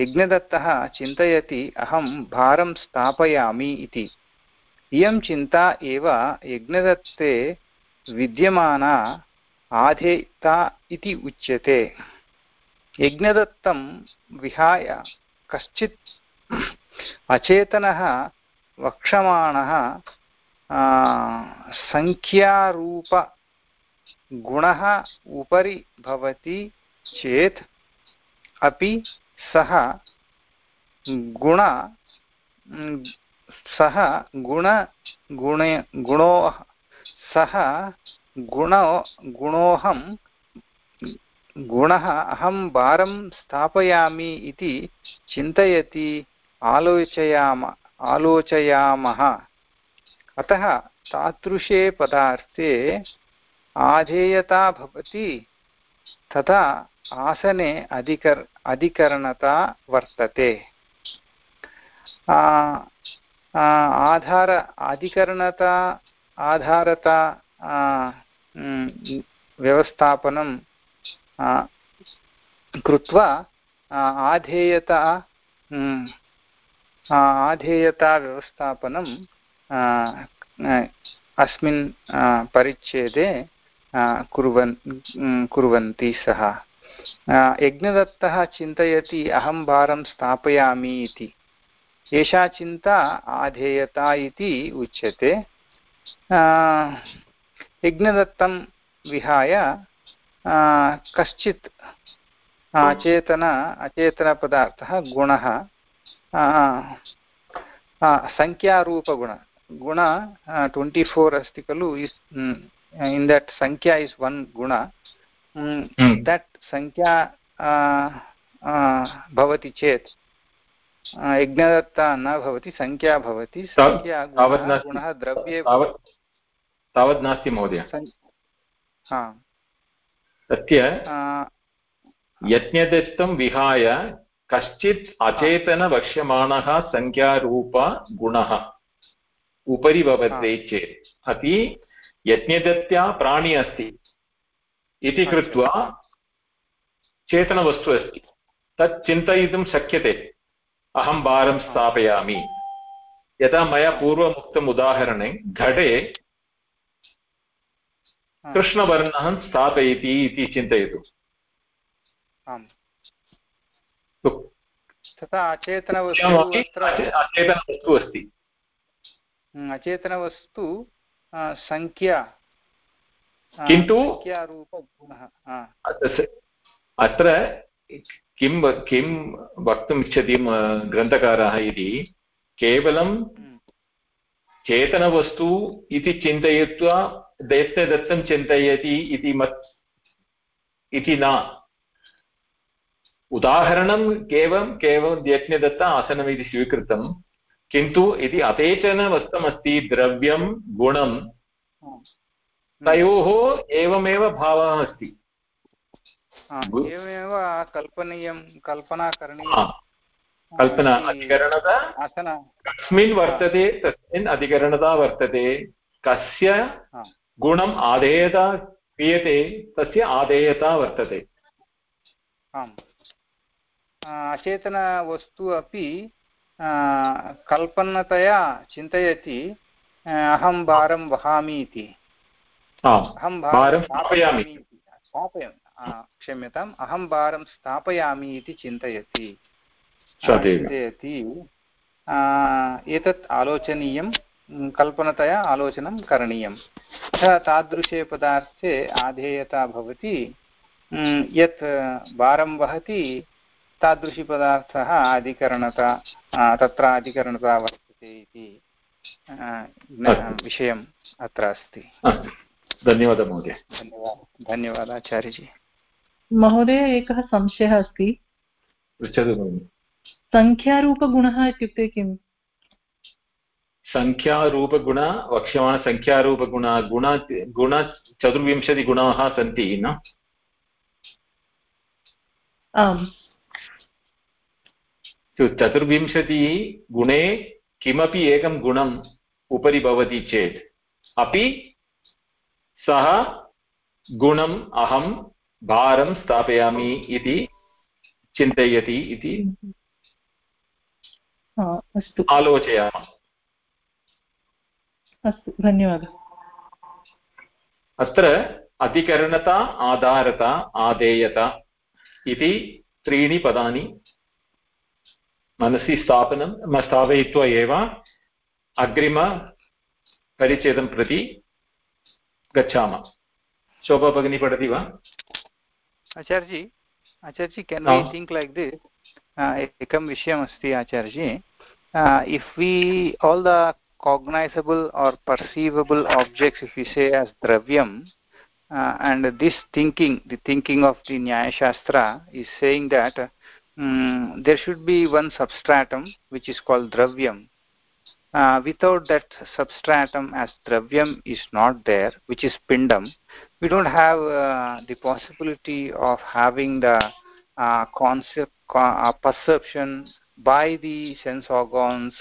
यज्ञदत्तः चिन्तयति, अहं भारं स्थापयामि इति। इयं चिन्ता एव यज्ञदत्ते विद्यमाना आधेयता इति उच्यते। यज्ञदत्तं विहाय कश्चित् अचेतनः वक्षमाणः सङ्ख्यारूपगुणः उपरि भवति चेत् अपि सः गुण सः गुण, गुणे गुणो सः गुणो गुणोऽहं गुणः अहं भारं स्थापयामि इति चिन्तयति, आलोचयाम, आलोचयामः। अतः तादृशे पदार्थे आधेयता भवति। तथा आसने अधिकर अधिकरणता वर्तते। आधार अधिकरणता आधारता व्यवस्थापनं कृत्वा आधेयता म्, आ, आधेयता व्यवस्थापनं आ, आ, अस्मिन् परिच्छेदे कुर्वन् कुर्वन्ति सः। यज्ञदत्तः चिन्तयति, अहं भारं स्थापयामि इति। एषा चिन्ता आधेयता इति उच्यते। यज्ञदत्तं विहाय कश्चित् अचेतन अचेतनपदार्थः, गुणः सङ्ख्यारूपगुण गुण ट्वेण्टि फोर् अस्ति खलु इस् इन् दट् सङ्ख्या इस् वन् गुण Hmm. दट् सङ्ख्या भवति चेत् यज्ञदत्ता न भवति सङ्ख्या भवति। गुणः द्रव्ये तावत् तावत् नास्ति महोदय तस्य यज्ञदत्तं विहाय कश्चित् अचेतनवक्ष्यमाणः सङ्ख्यारूपगुणः उपरि भवते चेत् अपि यज्ञदत्या प्राणी अस्ति इति कृत्वा चेतनवस्तु अस्ति। तत् चिन्तयितुं शक्यते। अहं भारं स्थापयामि। यथा मया पूर्वम् उक्तम् उदाहरणे घटे हा, कृष्णवर्णः स्थापयति इति चिन्तयतु। आम्। तु तथा अचेतनवस्तु इयमपि अत्र अचे- अचेतनवस्तु अस्ति। हम्म, अचेतनवस्तु आ, सङ्ख्या किन्तु- अत्र- किं किं वक्तुम् इच्छति ग्रन्थकारः इति केवलं हम्म, चेतनवस्तु इति चिन्तयित्वा दैत्यदत्तं चिन्तयति इति मत् इति न। उदाहरणं केवलं केवलं यज्ञदत्त आसनमिति स्वीकृतं। किन्तु यदि अचेतनवस्तमस्ति द्रव्यं गुणं। तयोः एवमेव भावः अस्ति एवमेव कल्पनीयं कल्पना करणीया। कल्पना अधिकरणता? कस्मिन् वर्तते तस्मिन् अधिकरणता वर्तते। कस्य गुणम् आधेयता क्रियते तस्य आधेयता वर्तते। आम्। अचेतनवस्तु अपि कल्पनतया चिन्तयति अहं भारं वहामि इति। अहं भारं स्थापयामि इति। स्थापयामि क्षम्यताम् अहं भारं स्थापयामि इति चिन्तयति। चिन्तयति एतत् आलोचनीयं कल्पनतया आलोचनं करणीयं। अतः तादृशे पदार्थे आधेयता भवति। यत् भारं वहति तादृशी पदार्थः अधिकरणता तत्र अधिकरणता वर्तते इति। विषयम् अत्र अस्ति। धन्यवादः महोदय। धन्यवादः। धन्यवादः आचार्यजी। महोदय एकः संशयः अस्ति। पृच्छतु भगिनि सङ्ख्यारूपगुणः इत्युक्ते किम्? सङ्ख्यारूपगुण वक्ष्यमाणसङ्ख्यारूपगुण गुण गुण चतुर्विंशतिगुणाः सन्ति न? आम्। चतुर्विंशतिः गुणे किमपि एकं गुणम् उपरि भवति चेत् अपि सः गुणम् अहं भारं स्थापयामि इति चिन्तयति इति अस्तु। आलोचयामः। अस्तु धन्यवादः। अत्र अधिकरणता आधारता आदेयता इति त्रीणि पदानि मनसि स्थापनं स्थापयित्वा एव अग्रिमपरिच्छेदं प्रति गच्छामः शोभा भगिनी पठति वा आचार्यजी आचार्यजी can I think like the एकं विषयमस्ति आचार्यजी if we all the cognizable are perceivable objects if विषये अस् द्रव्यं and this thinking the thinking of the न्यायशास्त्र is saying that um, there should be one substratum which is called dravyam. Uh, without that substratum as dravyam is not there which is pindam we don't have uh, the possibility of having the uh, concept uh, perception by the sense organs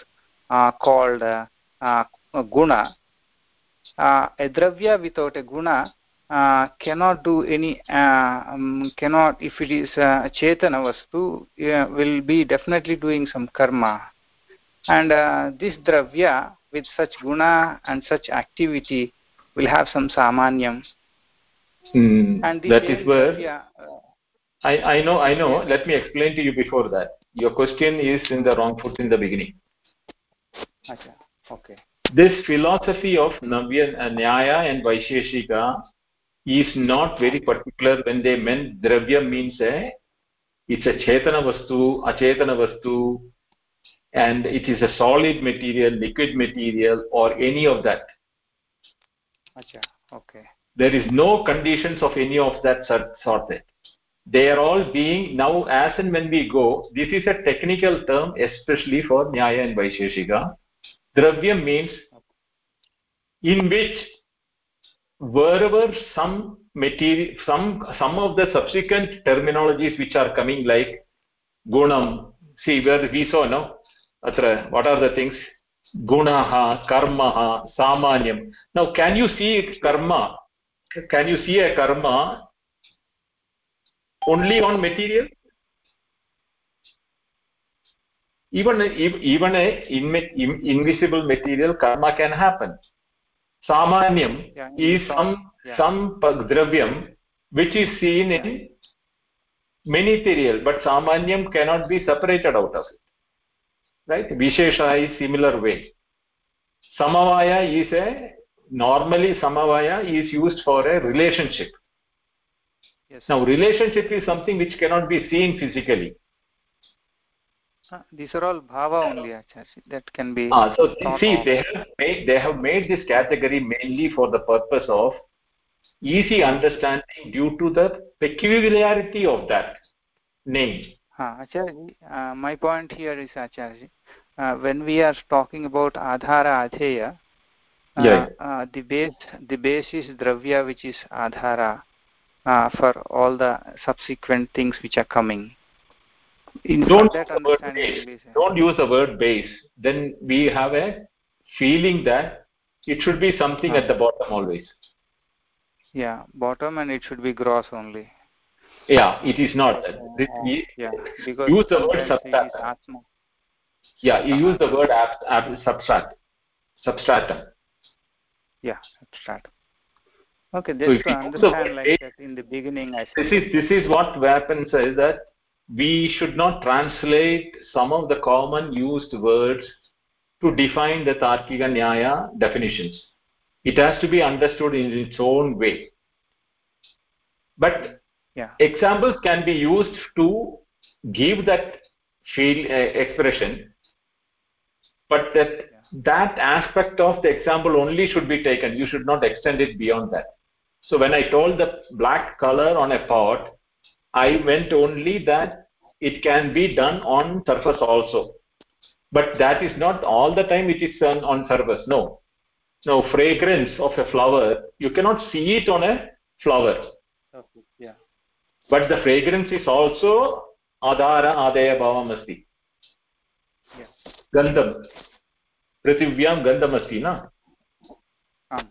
uh, called uh, guna. A dravya without a guna uh, cannot do any uh, um, cannot if it is uh, chetana vastu uh, will be definitely doing some karma. And uh, this dravya with such guna and such activity will have some samanyam. Hmm, and that is where dravya, I, I know I know. Let me explain to you before that. Your question is in the wrong foot in the beginning. Acha, okay. This philosophy of Navya, uh, Nyaya and Vaisheshika is not very particular when they meant Dravya means a, it's a Chetana Vastu, Achetana Vastu, and it is a solid material, liquid material, or any of that. acha, okay. There is no conditions of any of that sort- they are all being now as and when we go this is a technical term especially for nyaya and vaisheshika. Dravya means in which wherever some material some some of the subsequent terminologies which are coming like gunam see where we saw no? Atra what are the things? Gunaha karma samanyam. Now can you see it karma? Can you see a karma only on material? Even even a invisible material karma can happen samanyam yeah, is some yeah. some dravyam which is seen yeah. in many material but samanyam cannot be separated out of it right vishesha is similar way samavaya is a normally samavaya is used for a relationship yes now relationship is something which cannot be seen physically uh, these are all bhava only acharya. That can be ah so see they have made they have made this category mainly for the purpose of easy understanding due to the peculiarity of that name. Ha acharya uh, my point here is acharya uh, when we are talking about adhara adheya uh, yeah. uh, the base the base is dravya which is adhara uh, for all the subsequent things which are coming in don't, don't use the word base. Then we have a feeling that it should be something at the ah. bottom always. Yeah bottom and it should be gross only. Yeah it is not oh, this, we, yeah because use the word subtract. yeah you use the ah. word ab, ab, subtract. Substratum. Yeah substratum. Okay just so to understand like that in the beginning i this is this is what happens is that we should not translate some of the common used words to define the Tarkika Nyaya definitions. It has to be understood in its own way. But yeah. examples can be used to give that feel uh, expression, but that yeah. that aspect of the example only should be taken. You should not extend it beyond that. So when I told the black color on a pot, I meant only that it can be done on surface also. But that is not all the time it is done on surface. No. No fragrance of a flower, you cannot see it on a flower. Okay. Yeah. But the fragrance is also adhara adaya bhavam asti. Yeah. Gandham. Prithivyam gandham asti na? Um.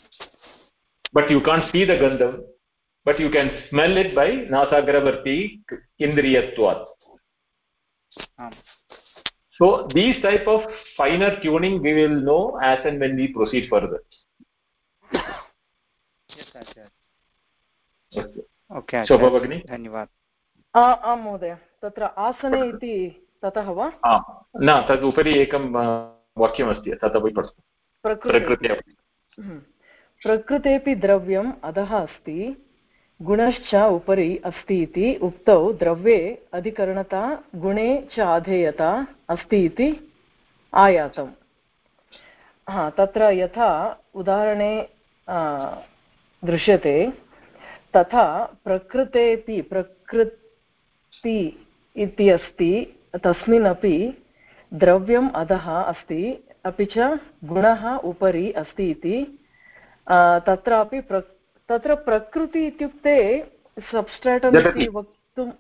But you can't see the gandham but you can smell it by nasagaravarti indriyatvat um. so these type of finer tuning we will know as and when we proceed further yes acharya okay Shobha भगिनी धन्यवादः आं महोदय तत्र आसने इति ततः वा न तद् उपरि एकं वाक्यमस्ति तदपि पठतु प्रकृतेऽपि द्रव्यम् अधः अस्ति गुणश्च उपरि अस्ति इति उक्तौ द्रव्ये अधिकरणता, गुणे च आधेयता अस्ति इति आयातम्। हा, तत्र यथा उदाहरणे दृश्यते, तथा प्रकृतेपि प्रकृति इति अस्ति, तस्मिन्नपि द्रव्यम् अधः अस्ति, अपि च गुणः उपरि अस्ति इति तत्रापि प्र तत्र प्रकृति इत्युक्ते सब्स्ट्राटम् इति वक्तुं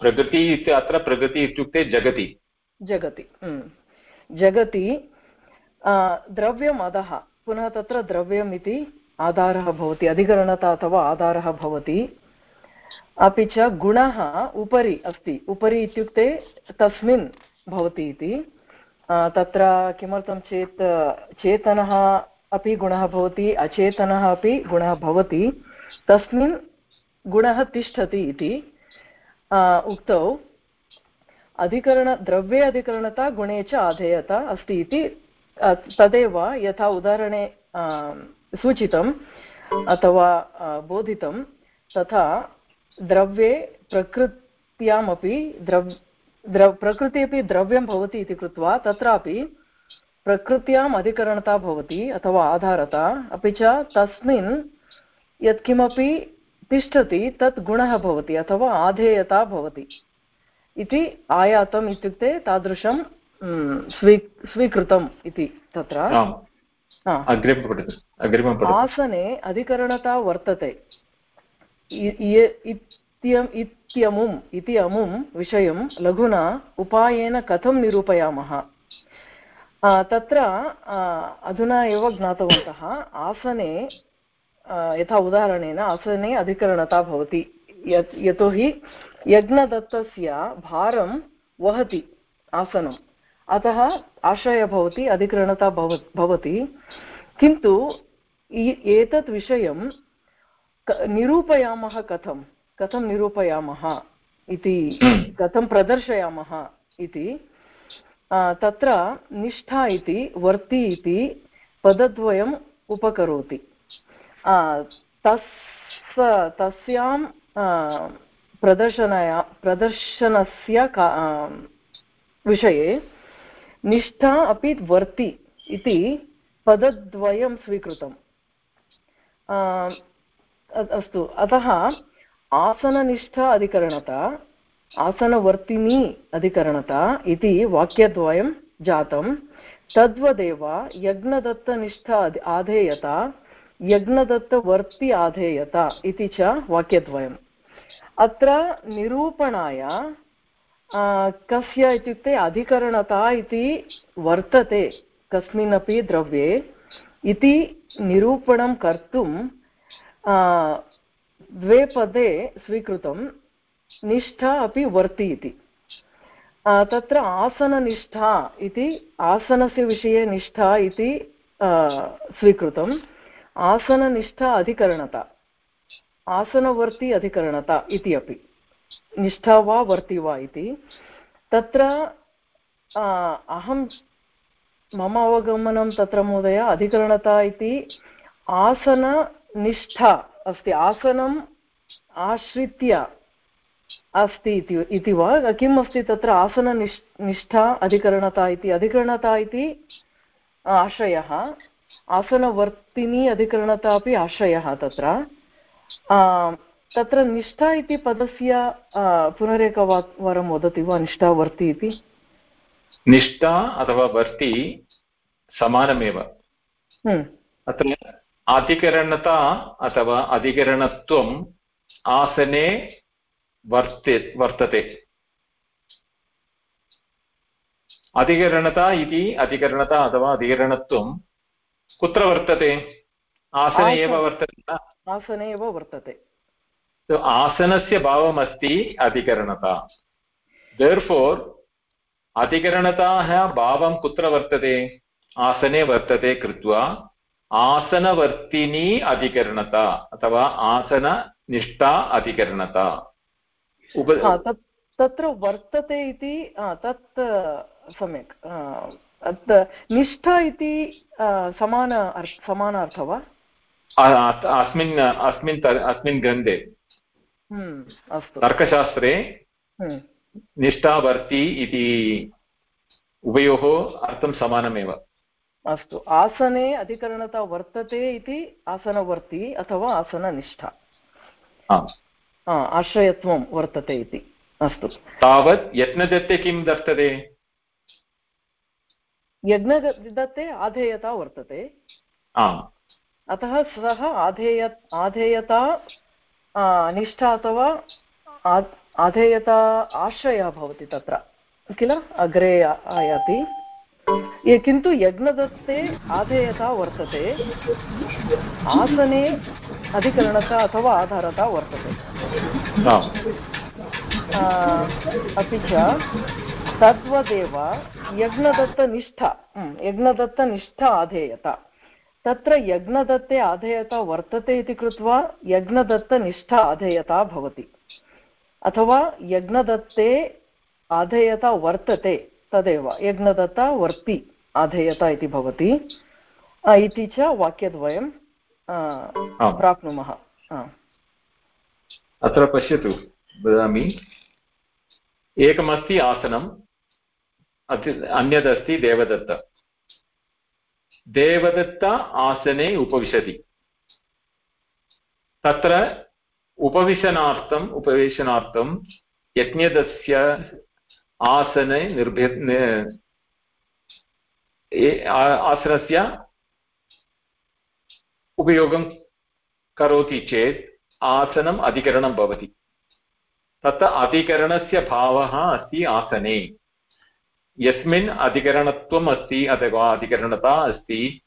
प्रकृति इति अत्र प्रकृति इत्युक्ते जगति। जगति जगति द्रव्यम् अधः। पुनः तत्र द्रव्यम् इति आधारः भवति अधिकरणता अथवा आधारः भवति। अपि च गुणः उपरि अस्ति। उपरि इत्युक्ते तस्मिन् भवति इति। तत्र किमर्थं चेत् चेतनः अपि गुणः भवति, अचेतनः अपि गुणः भवति, तस्मिन् गुणः तिष्ठति इति उक्तौ अधिकरणद्रव्ये अधिकरणता, गुणे च आधेयता अस्ति इति तदेव यथा उदाहरणे सूचितम् अथवा बोधितं तथा द्रव्ये प्रकृत्यामपि द्रव्, द्रव प्रकृति अपि द्रव्यं भवति इति कृत्वा तत्रापि प्रकृत्याम् अधिकरणता भवति अथवा आधारता अपि च तस्मिन् यत्किमपि तिष्ठति तत् गुणः भवति अथवा आधेयता भवति। इति आयातम् इत्युक्ते तादृशं स्वी स्वीकृतम् इति तत्र। आसने अधिकरणता वर्तते। इत्यमुम् इति अमुं विषयं लघुना उपायेन कथं निरूपयामः? तत्र अधुना एव ज्ञातवन्तः, आसने यथा उदाहरणेन, आसने अधिकरणता भवति। यत्, यतोहि यज्ञदत्तस्य भारं वहति आसनम्। अतः आश्रयः भवति, अधिकरणता भव, भवति। किन्तु एतत् विषयं निरूपयामः कथं? कथं निरूपयामः इति, कथं प्रदर्शयामः इति तत्र निष्ठा इति, वर्ति इति, पदद्वयम् उपकरोति. तस् तस्यां प्रदर्शनया, प्रदर्शनस्य का विषये निष्ठा अपि वर्ति इति पदद्वयं स्वीकृतम् अस्तु, अतः आसननिष्ठा अधिकरणता आसनवर्तिनी अधिकरणता इति वाक्यद्वयं जातं। तद्वदेव यज्ञदत्तनिष्ठा आधेयता, यज्ञदत्तवर्ति आधेयता इति च वाक्यद्वयम्। अत्र निरूपणाय कस्य इत्युक्ते अधिकरणता इति वर्तते कस्मिन्नपि द्रव्ये। इति निरूपणं कर्तुं द्वे पदे स्वीकृतं निष्ठा अपि वर्ति इति। तत्र आसननिष्ठा इति, आसनस्य विषये निष्ठा इति स्वीकृतम् आसननिष्ठा अधिकरणता। आसनवर्ति अधिकरणता इति अपि। निष्ठा वा वर्ति वा इति। तत्र अहं, मम अवगमनं तत्र महोदय, अधिकरणता इति आसननिष्ठा अस्ति। आसनम् आश्रित्य अस्ति इति वा? किम् अस्ति तत्र आसननिष् निष्ठा अधिकरणता इति? अधिकरणता इति आश्रयः। आसनवर्तिनी अधिकरणता अपि आश्रयः तत्र। तत्र निष्ठा इति पदस्य पुनरेकवारं वदति वा? निष्ठावर्ति इति? निष्ठा अथवा वर्ति समानमेव। हम्म, अत्र अधिकरणता अथवा अधिकरणत्वम् आसने वर्ते वर्तते। अधिकरणता इति अधिकरणता अथवा अधिकरणत्वं कुत्र वर्तते? आसने एव। वर्तते आसने एव वर्तते। So, आसनस्य भावमस्ति अधिकरणता। देर्फोर् अधिकरणताः भावं कुत्र वर्तते? आसने वर्तते कृत्वा आसनवर्तिनी अधिकरणता अथवा आसननिष्ठा अधिकरणता। तत्र वर्तते इति तत् सम्यक् निष्ठा इति आ, समान अर्- वा? अस्मिन् अस्मिन् अस्मिन् ग्रन्थे। हम्म, तर्कशास्त्रे हम्म, निष्ठावर्ति इति उभयोः अर्थं समानमेव। अस्तु। आसने अधिकरणता वर्तते इति आसनवर्ति अथवा आसननिष्ठा। आश्रयत्वं वर्तते इति अस्तु तावत् यत्नदत्ते किं दर्शते यज्ञदत्ते आधेयता वर्तते अतः सः आधेय आधेयता निष्ठा अथवा आधेयता आश्रयः भवति तत्र किल अग्रे आयाति किन्तु यज्ञदत्ते आधेयता वर्तते। आसने अधिकरणता अथवा आधारता वर्तते। अपि च तद्वदेव यज्ञदत्तनिष्ठा यज्ञदत्तनिष्ठा आधेयता। तत्र यज्ञदत्ते आधेयता वर्तते इति कृत्वा यज्ञदत्तनिष्ठा आधेयता भवति। अथवा यज्ञदत्ते आधेयता वर्तते। तदेव यज्ञदत्ता वर्ति आधेयता इति भवति। इति च वाक्यद्वयं प्राप्नुमः। अत्र पश्यतु वदामि। एकमस्ति आसनम् अन्यदस्ति देवदत्त। देवदत्त आसने उपविशति। तत्र उपविशनार्थम् उपवेशनार्थं यज्ञदस्य आसने निर्भे आसनस्य उपयोगं करोति चेत् आसनम् अधिकरणं भवति। तत्र अधिकरणस्य भावः अस्ति आसने। यस्मिन् अधिकरणत्वम् अस्ति अथवा अधिकरणता अस्ति,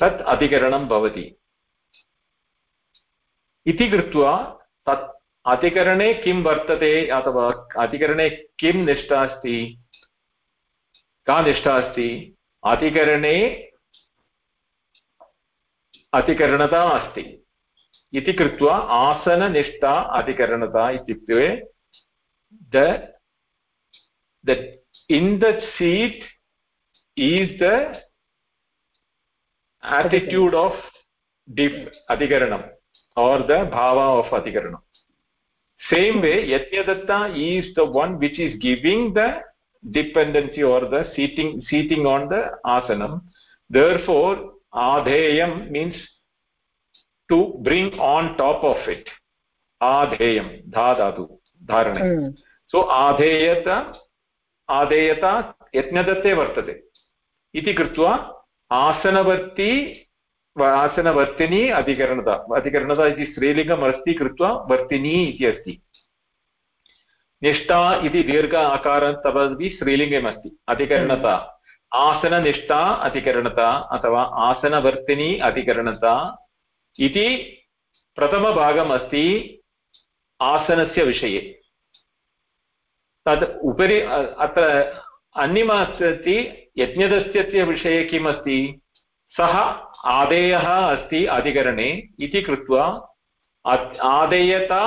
तत् अधिकरणं भवति। इति कृत्वा तत् अधिकरणे किं वर्तते अथवा अधिकरणे किं निष्ठा अस्ति? का निष्ठा अस्ति? अधिकरणे अधिकरणता अस्ति। इति कृत्वा आसननिष्ठा अधिकरणता इत्युक्ते the the in the seat is the attitude of dip adhikaranam or the bhava of adhikaranam same way yajnadatta is the one which is giving the dependency or the seating seating on the asanam therefore adheyam means to bring on top of it adheyam dha dhatu dharane mm. so adheyata आदेयता यज्ञदत्ते वर्तते इति कृत्वा आसनवर्ती आसनवर्तिनी अधिकरणता। अधिकरणता इति स्त्रीलिङ्गम् अस्ति कृत्वा वर्तिनी इति अस्ति। निष्ठा इति दीर्घ आकारस्तवपि स्त्रीलिङ्गमस्ति। अधिकरणता। आसननिष्ठा अधिकरणता अथवा आसनवर्तिनी अधिकरणता इति प्रथमभागम् अस्ति आसनस्य विषये। तद् उपरि, अत्र अन्यम् अस्ति यज्ञदस्य विषये किम् सः आदेयः अस्ति अधिकरणे इति कृत्वा आदेयता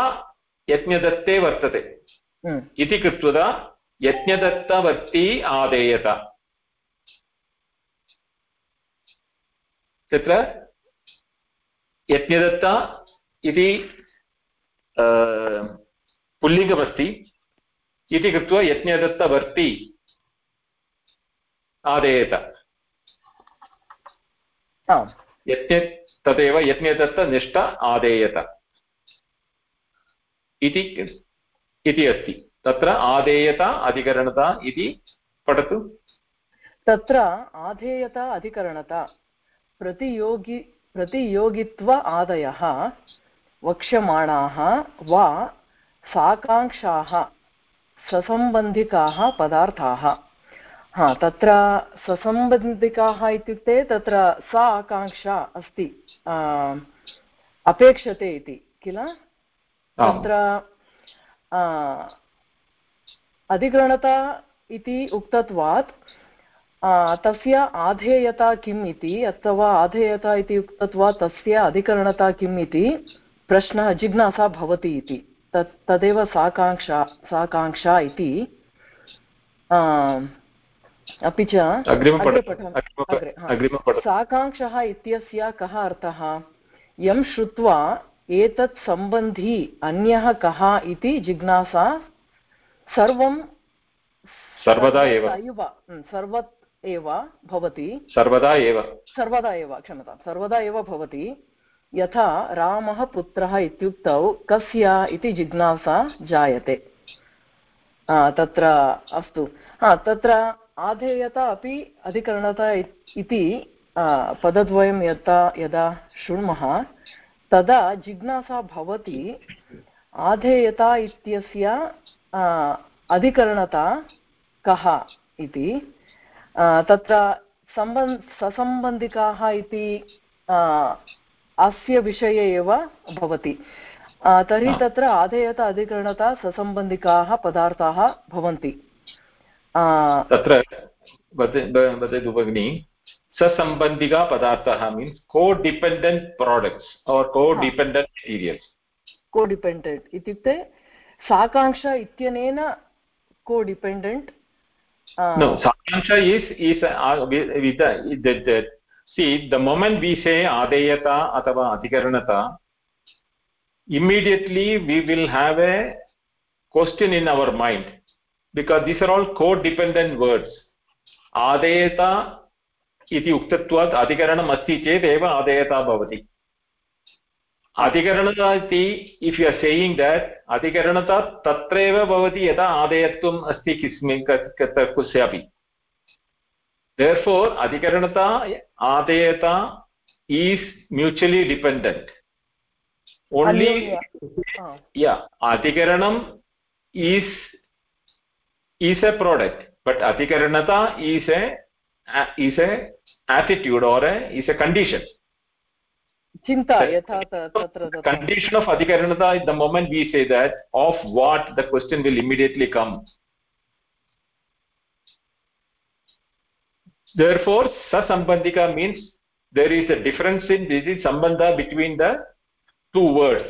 यज्ञदत्ते वर्तते। हम्म। इति कृत्वा यज्ञदत्तवर्ती आदेयता। तत्र यज्ञदत्ता इति पुल्लिङ्गमस्ति। इति कृत्वा यज्ञदत्तवर्ति आदेयत। यज्ञ तदेव यज्ञदत्तनिष्ठ आदेयत। इति इति अस्ति। तत्र आदेयता अधिकरणता इति पठतु। तत्र आधेयता अधिकरणता प्रतियोगि प्रतियोगित्व आदयः वक्ष्यमाणाः वा साकाङ्क्षाः ससम्बन्धिकाः पदार्थाः। हा तत्र ससम्बन्धिकाः इत्युक्ते तत्र सा आकाङ्क्षा अस्ति अपेक्षते इति किल? तत्र अधिकरणता इति उक्तत्वात् तस्य आधेयता किम् इति अथवा आधेयता इति उक्तत्वात् तस्य अधिकरणता किम् इति प्रश्नः जिज्ञासा भवति इति तत् तदेव साकाङ्क्षा साकाङ्क्षा इति अपि च साकाङ्क्षः इत्यस्य कः अर्थः? यं श्रुत्वा एतत् सम्बन्धी अन्यः कः इति जिज्ञासा सर्वं सर्वदा एव। सर्व एव भवति। सर्वदा एव। सर्वदा एव क्षम्यतां। सर्वदा एव भवति। यथा रामः पुत्रः इत्युक्तौ कस्य इति जिज्ञासा जायते। तत्र अस्तु। हा तत्र आधेयता अपि अधिकरणता इति पदद्वयं यथा यदा शृण्मः तदा जिज्ञासा भवति आधेयता इत्यस्य अधिकरणता कः इति। तत्र सम्बन् ससम्बन्धिकाः इति अस्य विषये एव भवति। तर्हि तत्र आधेयता अधिकरणता ससम्बन्धिकाः पदार्थाः भवन्ति। तत्र वदतु भगिनि ससम्बन्धिका पदार्थः मीन्स् को डिपेण्डेण्ट् प्राडक्ट्स् और् को डिपेण्डेण्ट् मेटीरियल्स् को डिपेण्डेण्ट् इत्युक्ते साकाङ्क्ष इत्यनेन को dependent no sakanksha is is uh, with the, the, the see the moment we say adeyata athava adhikaranata immediately we will have a question in our mind because these are all codependent words adeyata इति उक्तत्वात् अधिकरणम् अस्ति चेत् एव आदेयता भवति अधिकरणता इति if you are saying that अधिकरणता तत्रैव भवति यदा आदेयत्वम् अस्ति किस्मिन् कुस्यापि therefore adhikaranata adeyata is mutually dependent only Ah. yeah adhikaranam is is a product but adhikaranata is a is a attitude or a is a condition त- तत्र the तथा condition of adhikaranata is the moment we say that of what the question will immediately come therefore sasambandhika means there is a difference in this is sambandha between the two words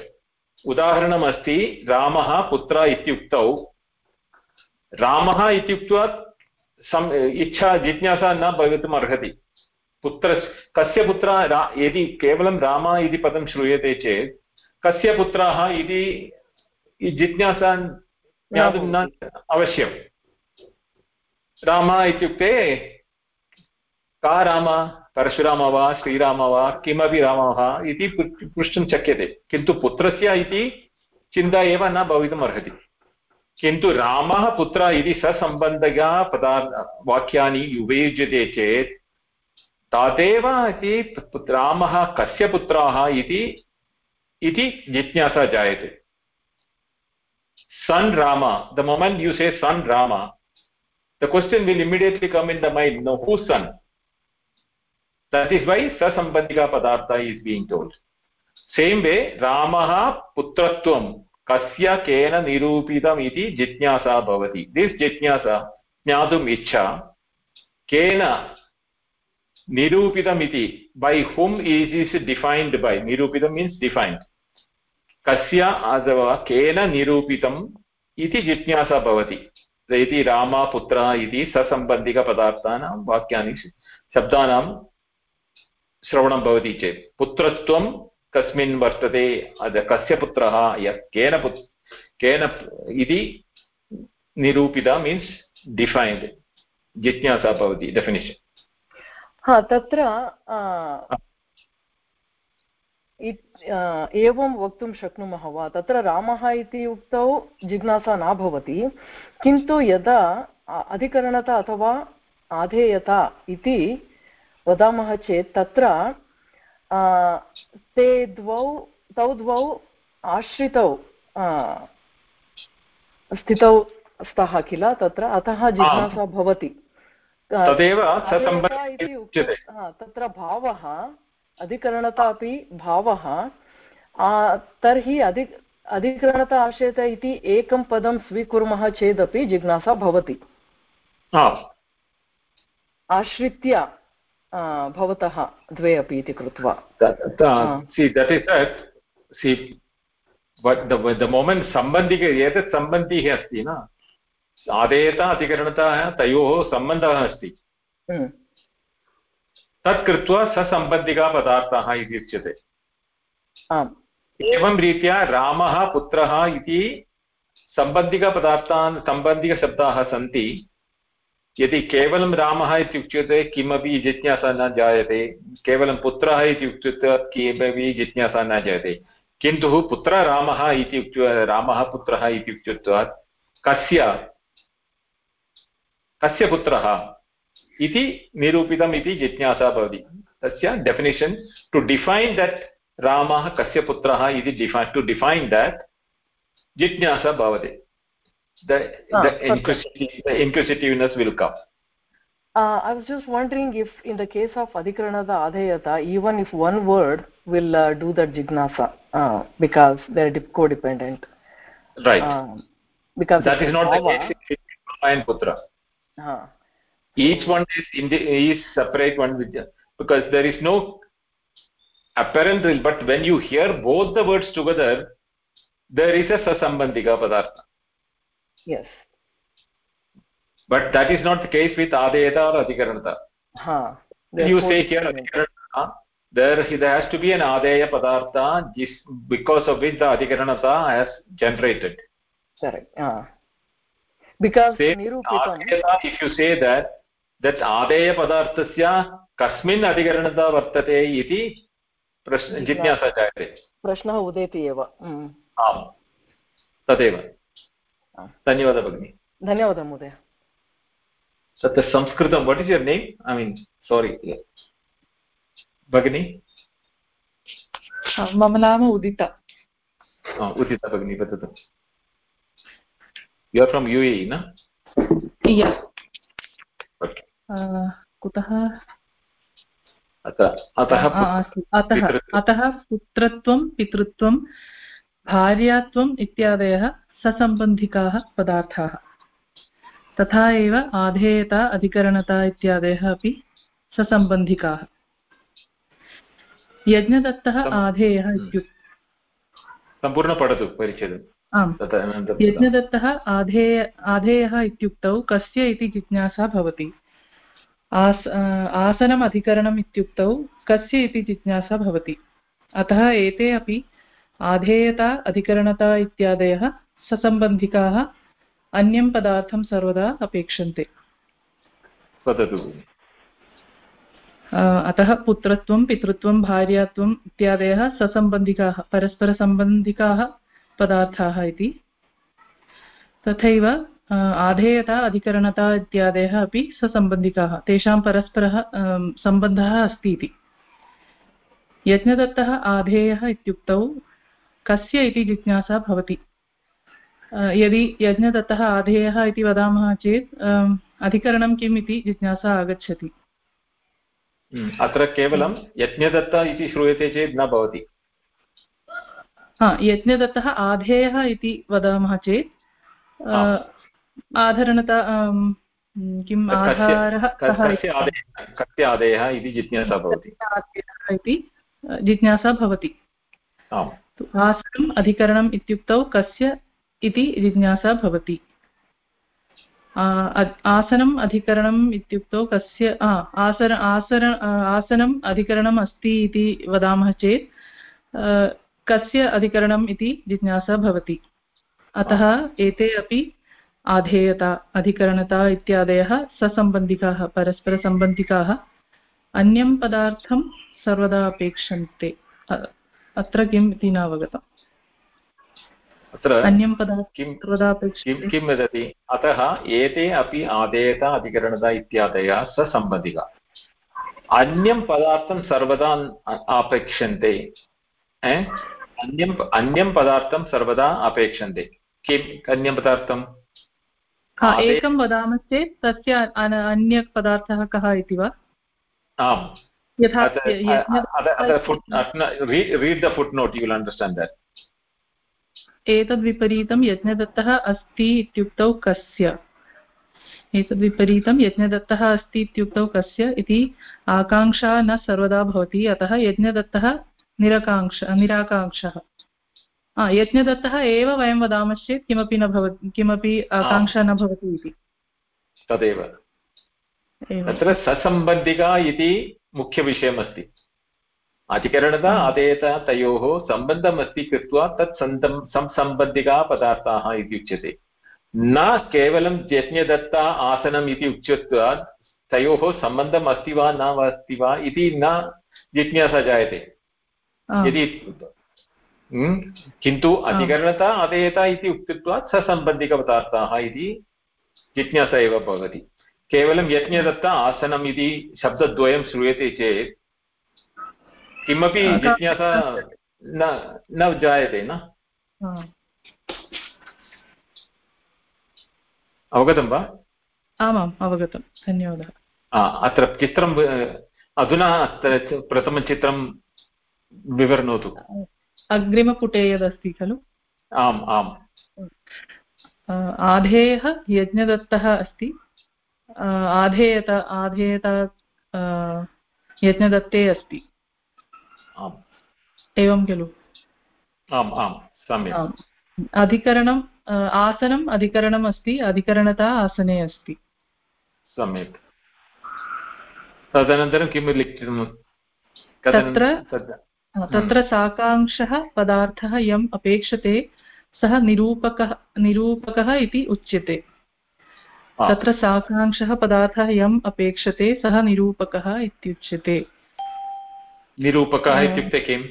उदाहरणम् अस्ति रामः पुत्र इत्युक्तौ रामः इत्युक्त्वा सम्, इच्छा, जिज्ञासा न भवितुम् अर्हति पुत्र, कस्य पुत्रः यदि केवलं राम इति पदं श्रूयते चेत्, कस्य पुत्राः इति जिज्ञासा ज्ञातुं न अवश्यं। राम इत्युक्ते, का राम? परशुराम वा, श्रीराम वा, किमपि रामः इति पृष्टुं शक्यते। किन्तु पुत्रस्य इति चिन्ता एव न भवितुम् अर्हति किन्तु रामः पुत्र इति ससम्बन्धका पदा, वाक्यानि उपयुज्यते चेत् तदेव इति रामः जिज्ञासा जायते। सन् Ram the moment you say son Ram the question will immediately come in the mind no who son that is why ससम्बन्धिका पदार्थ is being told same way रामः पुत्रत्वं kena nirupitam iti jitnyasa bhavati this jitnyasa jnatum ichha kena nirupitam iti by whom is is defined by nirupitam means defined kasya अथवा केन निरूपितम् इति जिज्ञासा भवति इति राम पुत्रः इति ससम्बन्धिकपदार्थानां वाक्यानि शब्दानां श्रवणं भवति चेत् पुत्रत्वं कस्मिन् वर्तते कस्य पुत्रः य केन पुत् केन इति निरूपिता मीन्स् डिफैन्ड् जिज्ञासा भवति डेफिनिशन् हा तत्र एवं वक्तुं शक्नुमः वा? तत्र रामः इति उक्तौ जिज्ञासा न भवति किन्तु यदा अधिकरणता अथवा आधेयता इति वदामः चेत् तत्र ते द्वौ तौ द्वौ आश्रितौ स्थितौ स्तः किल तत्र अतः जिज्ञासा भवति हा, तत्र भावः अधिकरणता अपि भावः तर्हि अधि अधिकरणता आश्रयत इति एकं पदं स्वीकुर्मः चेदपि जिज्ञासा भवति आश्रित्य भवतः द्वे अपि इति कृत्वा। moment सम्बन्धिक एतत् सम्बन्धिः अस्ति न? आदेयता अधिकरणतः तयोः सम्बन्धः अस्ति। हम्म, तत् कृत्वा ससम्बन्धिका पदार्थाः इति उच्यते। आम्। एवं रीत्या रामः पुत्रः इति सम्बन्धिकपदार्थान् सम्बन्धिकशब्दाः सन्ति। यदि केवलं रामः इति उच्यते किमपि जिज्ञासा न जायते, केवलं पुत्रः इति उच्यते किमपि जिज्ञासा न जायते। किन्तु पुत्ररामः इति उक्त्वा रामः पुत्रः इति कस्य कस्य पुत्रः इति निरूपितम् इति जिज्ञासा भवति। तस्य डेफिनेशन् टु डिफैन् दट् रामः कस्य पुत्रः इति डिफैन् टु डिफैन् दट् जिज्ञासा भवति। The, Ah, the, inquisitive, the inquisitiveness will come. Uh, I was just wondering if in the case of adhikaranada adheyata, even if one word will uh, do that jignasa uh, because they're de- codependent. right. Um, because that is not the bhava, case with Rama and putra. Uh, each one is in the, is separate one with the, because there is no apparent real but when you hear both the words together there is a sasambandhika padartha yes. but that is not the case with adayata or adhikaranata Huh. you say here adhikaranata there has to be an adaya padartha because of which the adhikaranata has generated Correct. Uh, because nirupitam. if you say that that adeya padarthasya kasmin adhikaranata vartate iti प्रश्न जिज्ञासा जायते प्रश्नः उदेति एव हम्म। आम् तदेव धन्यवादः भगिनि धन्यवादः महोदय। तत्र संस्कृतं what is your name I mean sorry भगिनि मम नाम उदिता उदिता भगिनी वदतु यु आर् फ्रम् यु ए न कुतः अतः अतः अतः पुत्रत्वं पितृत्वं भार्यात्वम् इत्यादयः ससम्बन्धिकाः पदार्थाः। तथा एव आधेयता अधिकरणता इत्यादयः अपि ससम्बन्धिकाः। यज्ञदत्तः आधेयः इत्युक्ते। सम्पूर्णं पठतु परिच्छेदम् आम्। यज्ञदत्तः आधेय आधेयः इत्युक्तौ कस्य इति जिज्ञासा भवति। आस् आसनम् अधिकरणम् इत्युक्तौ कस्य इति जिज्ञासा भवति। अतः एते अपि आधेयता अधिकरणता इत्यादयः ससम्बन्धिकाः अन्यं पदार्थं सर्वदा अपेक्षन्ते। वदतु। अतः पुत्रत्वं पितृत्वं भार्यात्वम् इत्यादयः ससम्बन्धिकाः परस्परसम्बन्धिकाः पदार्थाः इति। तथैव आधेयता अधिकरणता इत्यादयः अपि ससम्बन्धिकाः तेषां परस्परः सम्बन्धः अस्ति इति। यज्ञदत्तः आधेयः इत्युक्तौ कस्य इति जिज्ञासा भवति। यदि यज्ञदत्तः आधेयः इति वदामः चेत् अधिकरणं किम् इति जिज्ञासा आगच्छति। अत्र केवलं यज्ञदत्त इति श्रूयते चेत् न भवति। हा यज्ञदत्तः आधेयः इति वदामः चेत् आधरणता किम् आधारः कस्य आदेयः इति जिज्ञासा भवति। इति जिज्ञासा भवति। आसनम् अधिकरणम् इत्युक्तौ कस्य इति जिज्ञासा भवति। आसनम् अधिकरणम् इत्युक्तौ कस्य आसन आसन आसनम् अधिकरणम् अस्ति इति वदामः चेत् कस्य अधिकरणम् इति जिज्ञासा भवति। अतः एते अपि आधेयता, अधिकरणता इत्यादयः ससम्बन्धिकाः, परस्परसम्बन्धिकाः अन्यं पदार्थं सर्वदा अपेक्षन्ते। अत्र किम् इति न अवगतम्। अत्र अन्यं किं किं वदति? अतः एते अपि आदेयता अधिकरणता इत्यादयः ससम्बन्धिका। अन्यं पदार्थं सर्वदा अपेक्षन्ते अन्यम् अन्यं पदार्थं सर्वदा अपेक्षन्ते। किम् अन्यं पदार्थम्? एकं वदामश्चेत् तस्य अन्यः पदार्थः कः इति वा? आम्। read the footnote you will understand that. एतद्विपरीतं यज्ञदत्तः अस्ति इत्युक्तौ कस्य? एतद्विपरीतं यज्ञदत्तः अस्ति इत्युक्तौ कस्य इति आकाङ्क्षा न सर्वदा भवति अतः यज्ञदत्तः निरकाङ्क्ष निराकाङ्क्षः। यज्ञदत्तः एव वयं वदामश्चेत् किमपि न भवति किमपि आकाङ्क्षा न भवति इति। तदेव। तत्र ससम्बन्धिका इति मुख्यविषयमस्ति। अधिकरणता आदेयता तयोः सम्बन्धमस्ति कृत्वा तत् सन्दं सम्बन्धिकाः पदार्थाः इति उच्यते। न केवलं यज्ञदत्ता आसनम् इति उच्यत्वा तयोः सम्बन्धम् अस्ति वा न अस्ति वा इति न जिज्ञासा जायते यदि किन्तु अधिकरणता अधेयता इति उक्त्वा ससम्बन्धिकपदार्थाः इति जिज्ञासा एव भवति। केवलं यज्ञदत्त आसनम् इति शब्दद्वयं श्रूयते चेत् किमपि जिज्ञासा न न जायते न? अवगतं वा? आमाम् अवगतं. धन्यवादः. अत्र चित्रं अधुना अत्र प्रथमचित्रं विवृणोतु अग्रिमपुटे यदस्ति खलु? आम् आम्. आधेयः यज्ञदत्तः अस्ति. आधेयता आधेयता यज्ञदत्ते अस्ति. एवं खलु? आम् आम् सम्यक्। अधिकरणम् आसनम् अधिकरणम् अस्ति अधिकरणता आसने अस्ति। सम्यक्। तदनन्तरं किं लिखितं तत्र तत्र साकाङ्क्षः पदार्थः यम् अपेक्षते सः निरूपकः निरूपकः इति उच्यते। तत्र साकाङ्क्षः पदार्थः यम् अपेक्षते सः निरूपकः इत्युच्यते। निरूपकः इत्युक्ते किम्?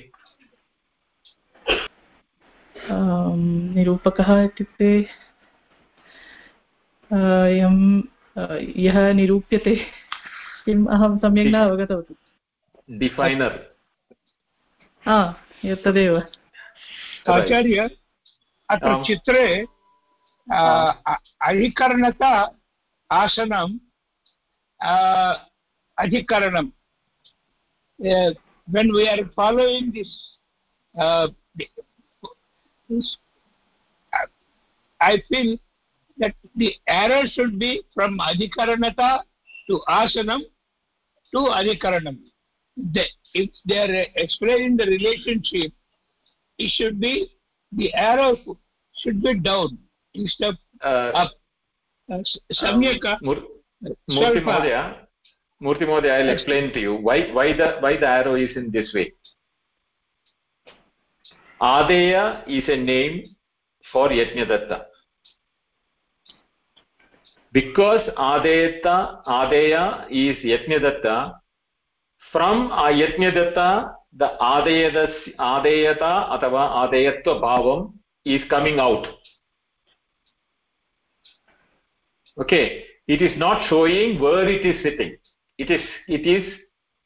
निरूपकः इत्युक्ते अयं यः निरूप्यते किम् अहं सम्यक् न अवगतवती। डिफैनर् हा तदेव आचार्य अत्र चित्रे आ, अ- अधिकरणता when we are following this, uh, this I feel that the error should be from adhikaranata to asanam to adhikaranam. The, if they are explaining the relationship, it should be the arrow should be down instead of uh, up. Uh, Samyaka. Uh, Murti Mahodaya, I'll explain to you why, why, the, why the arrow is in this way. Adeya is a name for Yajnadatta. Because Adeta, Adeya is Yajnadatta, from Yajnadatta, the Adeyada, Adeyata atava Adeyatva bhavam is coming out. Okay, it is not showing where it is sitting. It is, it is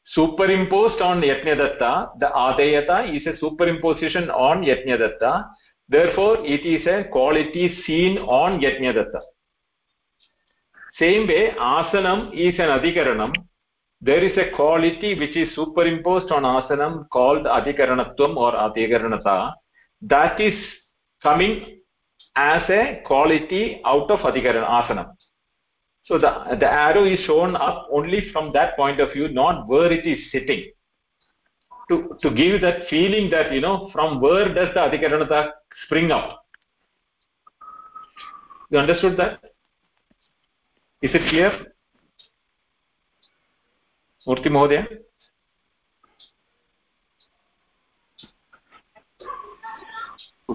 superimposed on Yajnadatta. The Adeyata is a superimposition on Yajnadatta. Therefore, it is a quality seen on Yajnadatta. Same way, Asanam is an Adhikaranam. There is a quality which is superimposed on Asanam called Adhikaranatvam or Adhikaranata. That is coming as a quality out of Adhikarana, Asanam. So the, the arrow is shown up only from that point of view, not where it is sitting. To, to give that feeling that, you know, from where does the Adhikaranata spring up? You understood that? Is it clear? Murti Mahodaya?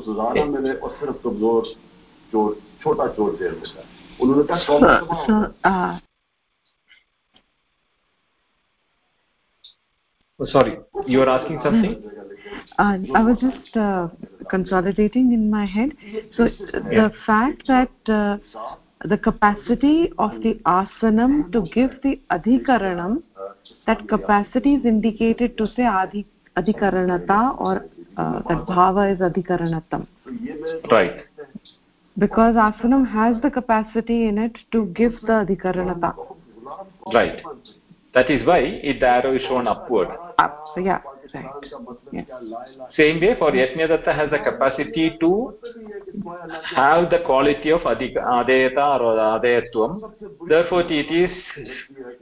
सुजाना मैंने और सिर्फ कमजोर जोड़ छोटा जोड़ दे देता उन्होंने uh, Oh, sorry, you are asking something? uh, I was just uh, consolidating in my head. So yeah. the fact that uh, the capacity of the asanam to give the adhikaranam, that capacity is indicated to say adhi, adhikaranata or uh, that bhava is adhikaranatam. Right. Because asanam has the capacity in it to give the adhikaranata. Right. That is why it, the arrow is shown upward. Up, so yeah, right. Yeah. Same way for Yajnadatta has the capacity to have the quality of Adeyata or Adeyatvam. Therefore it is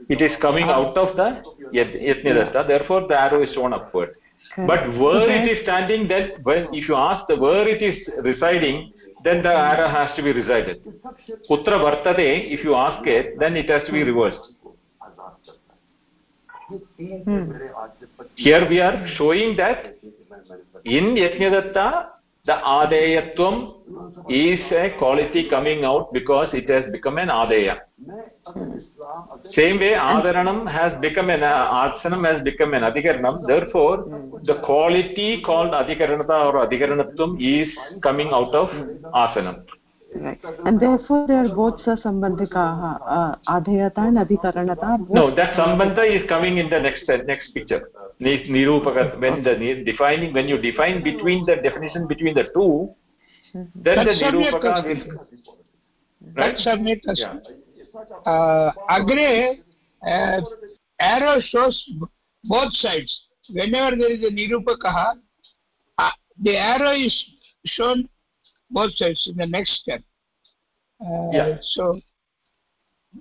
it is coming out of the Yaj- Yajnadatta. Therefore the arrow is shown upward. But where it is standing, then when if you ask the where it is residing, then the arrow has to be resided. Putra vartate, if you ask it, then it has to be reversed. Hmm. Here we are showing that in Yajnadatta, the Adeyatvam is a quality coming out because it has become an Adeya. Same way, Adaranam has become an, Asanam has become an Adhikaranam. Therefore, the quality called Adhikaranata or Adhikaranatvam is coming out of Asanam. Right. And therefore they are both sambandhikaha, uh, adhayata and adhikaranata. both- No, that Sambandha is coming in the next uh, next picture. Ni- Nirupaka, when the ni- defining, when you define between the definition between the two, then the Nirupaka will. That's Samyak Asti. Uh, Agre, uh, arrow shows both sides. Whenever there is a Nirupakaha, uh, the arrow is shown both sides in the next step. Uh, Yeah. So,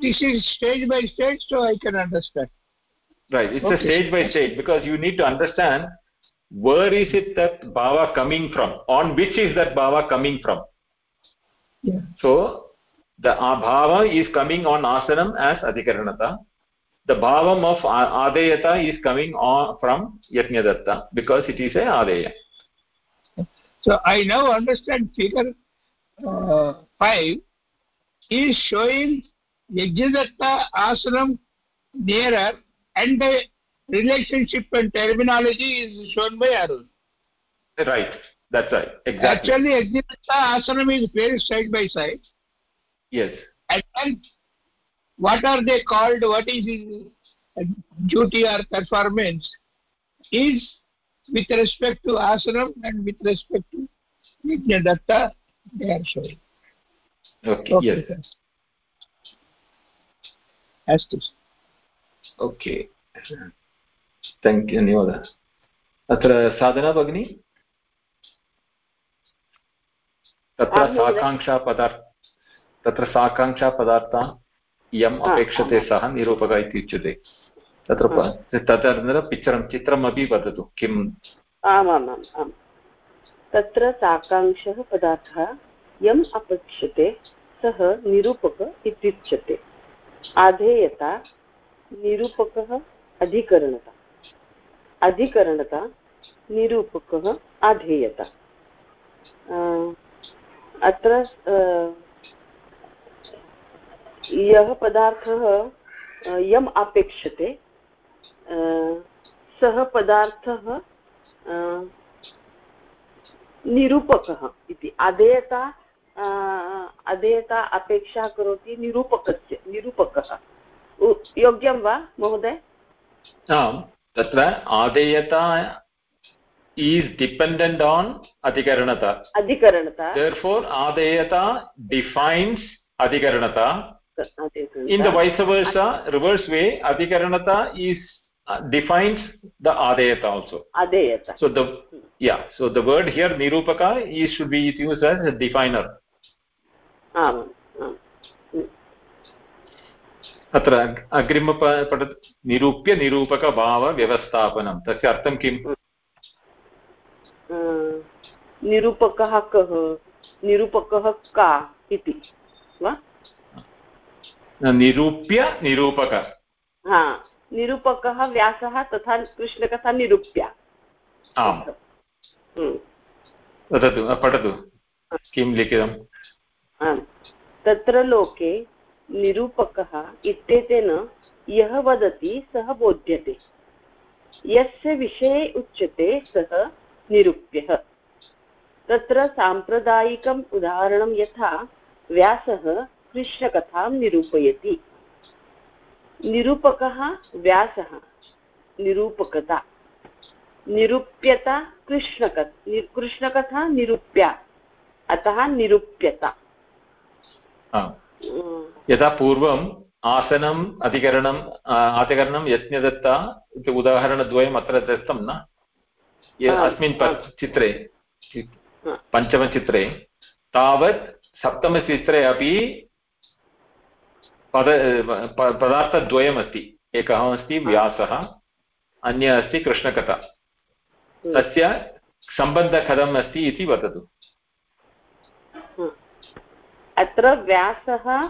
this is stage by stage, so I can understand. Right, it's Okay. a stage by stage because you need to understand where is it that bhava coming from, on which is that bhava coming from. Yeah. So the uh, bhava is coming on asanam as adhikaranata. The bhavam of adeyata is coming on from yajnadatta because it is a adeya. So I now understand figure uh, 5 is showing Yajnadatta Asanam nearer and the relationship and terminology is shown by Arun. Right. that's right exactly Actually, Yajnadatta Asanam is placed side by side. yes And then, what are they called? What is his duty or performance? Is with respect to Asanam and with respect to Yajnadatta, they are showing. okay, Okay, yes sir. अस्तु okay thank धन्यवादः अत्र साधना भगिनी तत्र। साकाङ्क्षापदार्थ तत्र साकाङ्क्षापदार्था यम् अपेक्षते सः निरूपकः इति उच्यते तत्र तदनन्तरं चित्रं चित्रमपि वदतु किम् आमामाम् आम् तत्र साकाङ्क्षः पदार्थः यम् अपेक्षते सः निरूपक इत्युच्यते। आधेयता निरूपकः अधिकरणता। अधिकरणता निरूपकः आधेयता। अ, अत्र यः पदार्थः यम् अपेक्षते सः पदार्थः निरूपकः इति अधेयता अधेयता अपेक्षा करोति निरूपकस्य निरूपकः योग्यं वा महोदय आम् तत्र आदेयता is dependent on adhikaranata अधिकरणता therefore adeyata defines adhikaranata in the vice versa reverse way adhikaranata is uh, defines the adeyata also अधेयता so the yeah so the word here nirupaka is should be used as a definer आम् अत्र अग्रिम पठतु निरूप्य निरूपकभावव्यवस्थापनं तस्य अर्थं किम् अ, निरूपकः कः निरूपकः का इति वा निरूप्य निरूपक हा निरूपकः व्यासः तथा कृष्णकथा निरूप्य। आम्। हम्म। वदतु पठतु। किं लिखितम् आम् तत्र लोके निरूपकः इत्येतेन यः वदति सः बोध्यते। यस्य विषये उच्यते सः निरूप्यः। तत्र साम्प्रदायिकम् उदाहरणं यथा व्यासः कृष्णकथां निरूपयति। निरूपकः व्यासः। निरूपकता। निरूप्यता कृष्णक नि- कृष्णकथा निरूप्या। अतः निरूप्यता। यथा पूर्वम् आसनम् अधिकरणम् अधिकरणं यज्ञदत्ता इति उदाहरणद्वयम् अत्र दत्तं न? अस्मिन् चित्रे पञ्चमचित्रे तावत् सप्तमचित्रे अपि पद पदार्थद्वयमस्ति। एकः अस्ति व्यासः अन्यः अस्ति कृष्णकथा। तस्य सम्बन्धः कथम् अस्ति इति वदतु। अत्र व्यासः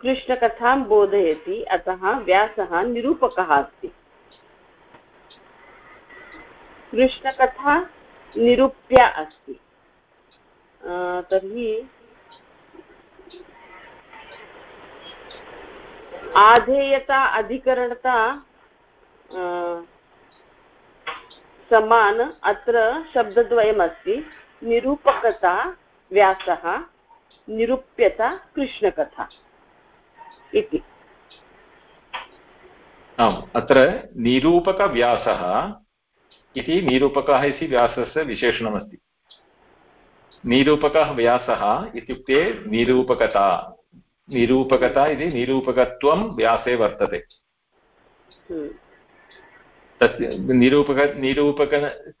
कृष्णकथां बोधयति अतः व्यासः निरूपकः अस्ति। कृष्णकथा निरूप्या अस्ति। तर्हि आधेयता, अधिकरणता समान अत्र शब्दद्वयमस्ति। निरूपकता, व्यासः, निरूप्यता, कृष्णकथा इति। आम्, अत्र निरूपकव्यासः इति निरूपकः इति व्यासस्य विशेषणमस्ति। निरूपकः व्यासः इत्युक्ते निरूपकता। निरूपकता इति निरूपकत्वं व्यासे वर्तते। हम्म, तस्य निरूपक निरूपक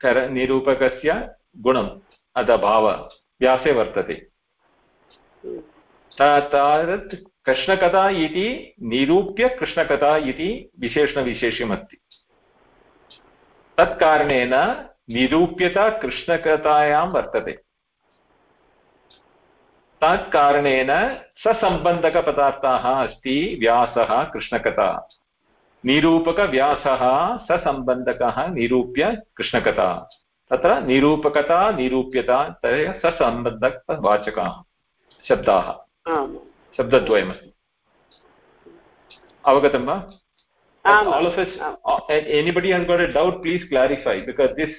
कर निरूपकस्य गुणम् अथ भाव व्यासे वर्तते। हम्म, तावत् कृष्णकथा इति निरूप्य कृष्णकथा इति विशेषणविशेष्यमस्ति तत्कारणेन निरूप्यता कृष्णकथायां वर्तते। तत्कारणेन ससम्बन्धकपदार्थाः अस्ति व्यासः कृष्णकथा। निरूपकव्यासः ससम्बन्धकः निरूप्य कृष्णकथा। तत्र निरूपकता निरूप्यता तय ससम्बन्धकवाचकाः शब्दाः। शब्दद्वयमस्ति। अवगतं वा? all of us uh, anybody has got a doubt please clarify because this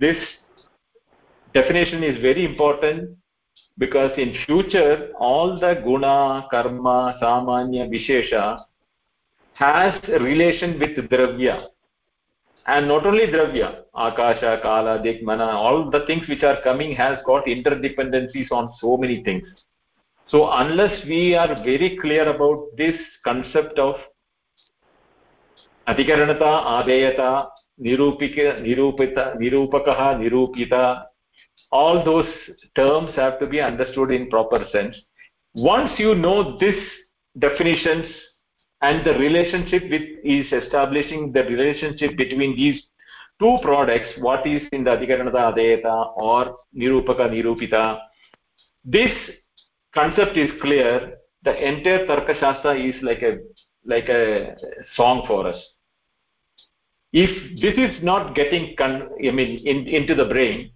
this definition is very important because in future all the guna karma samanya vishesha has relation with dravya and not only dravya akasha kala dik mana all the things which are coming has got interdependencies on so many things so unless we are very clear about this concept of अधिकरणता आदेयता निरूपिक निरूपित निरूपकः निरूपिता all those terms have to be understood in proper sense. Once you know this definitions and the relationship with is establishing the relationship between these two products what is in the adhikaranata adayata or nirupaka nirupita this concept is clear. The entire tarka shastra is like a like a song for us. If this is not getting i mean in, into the brain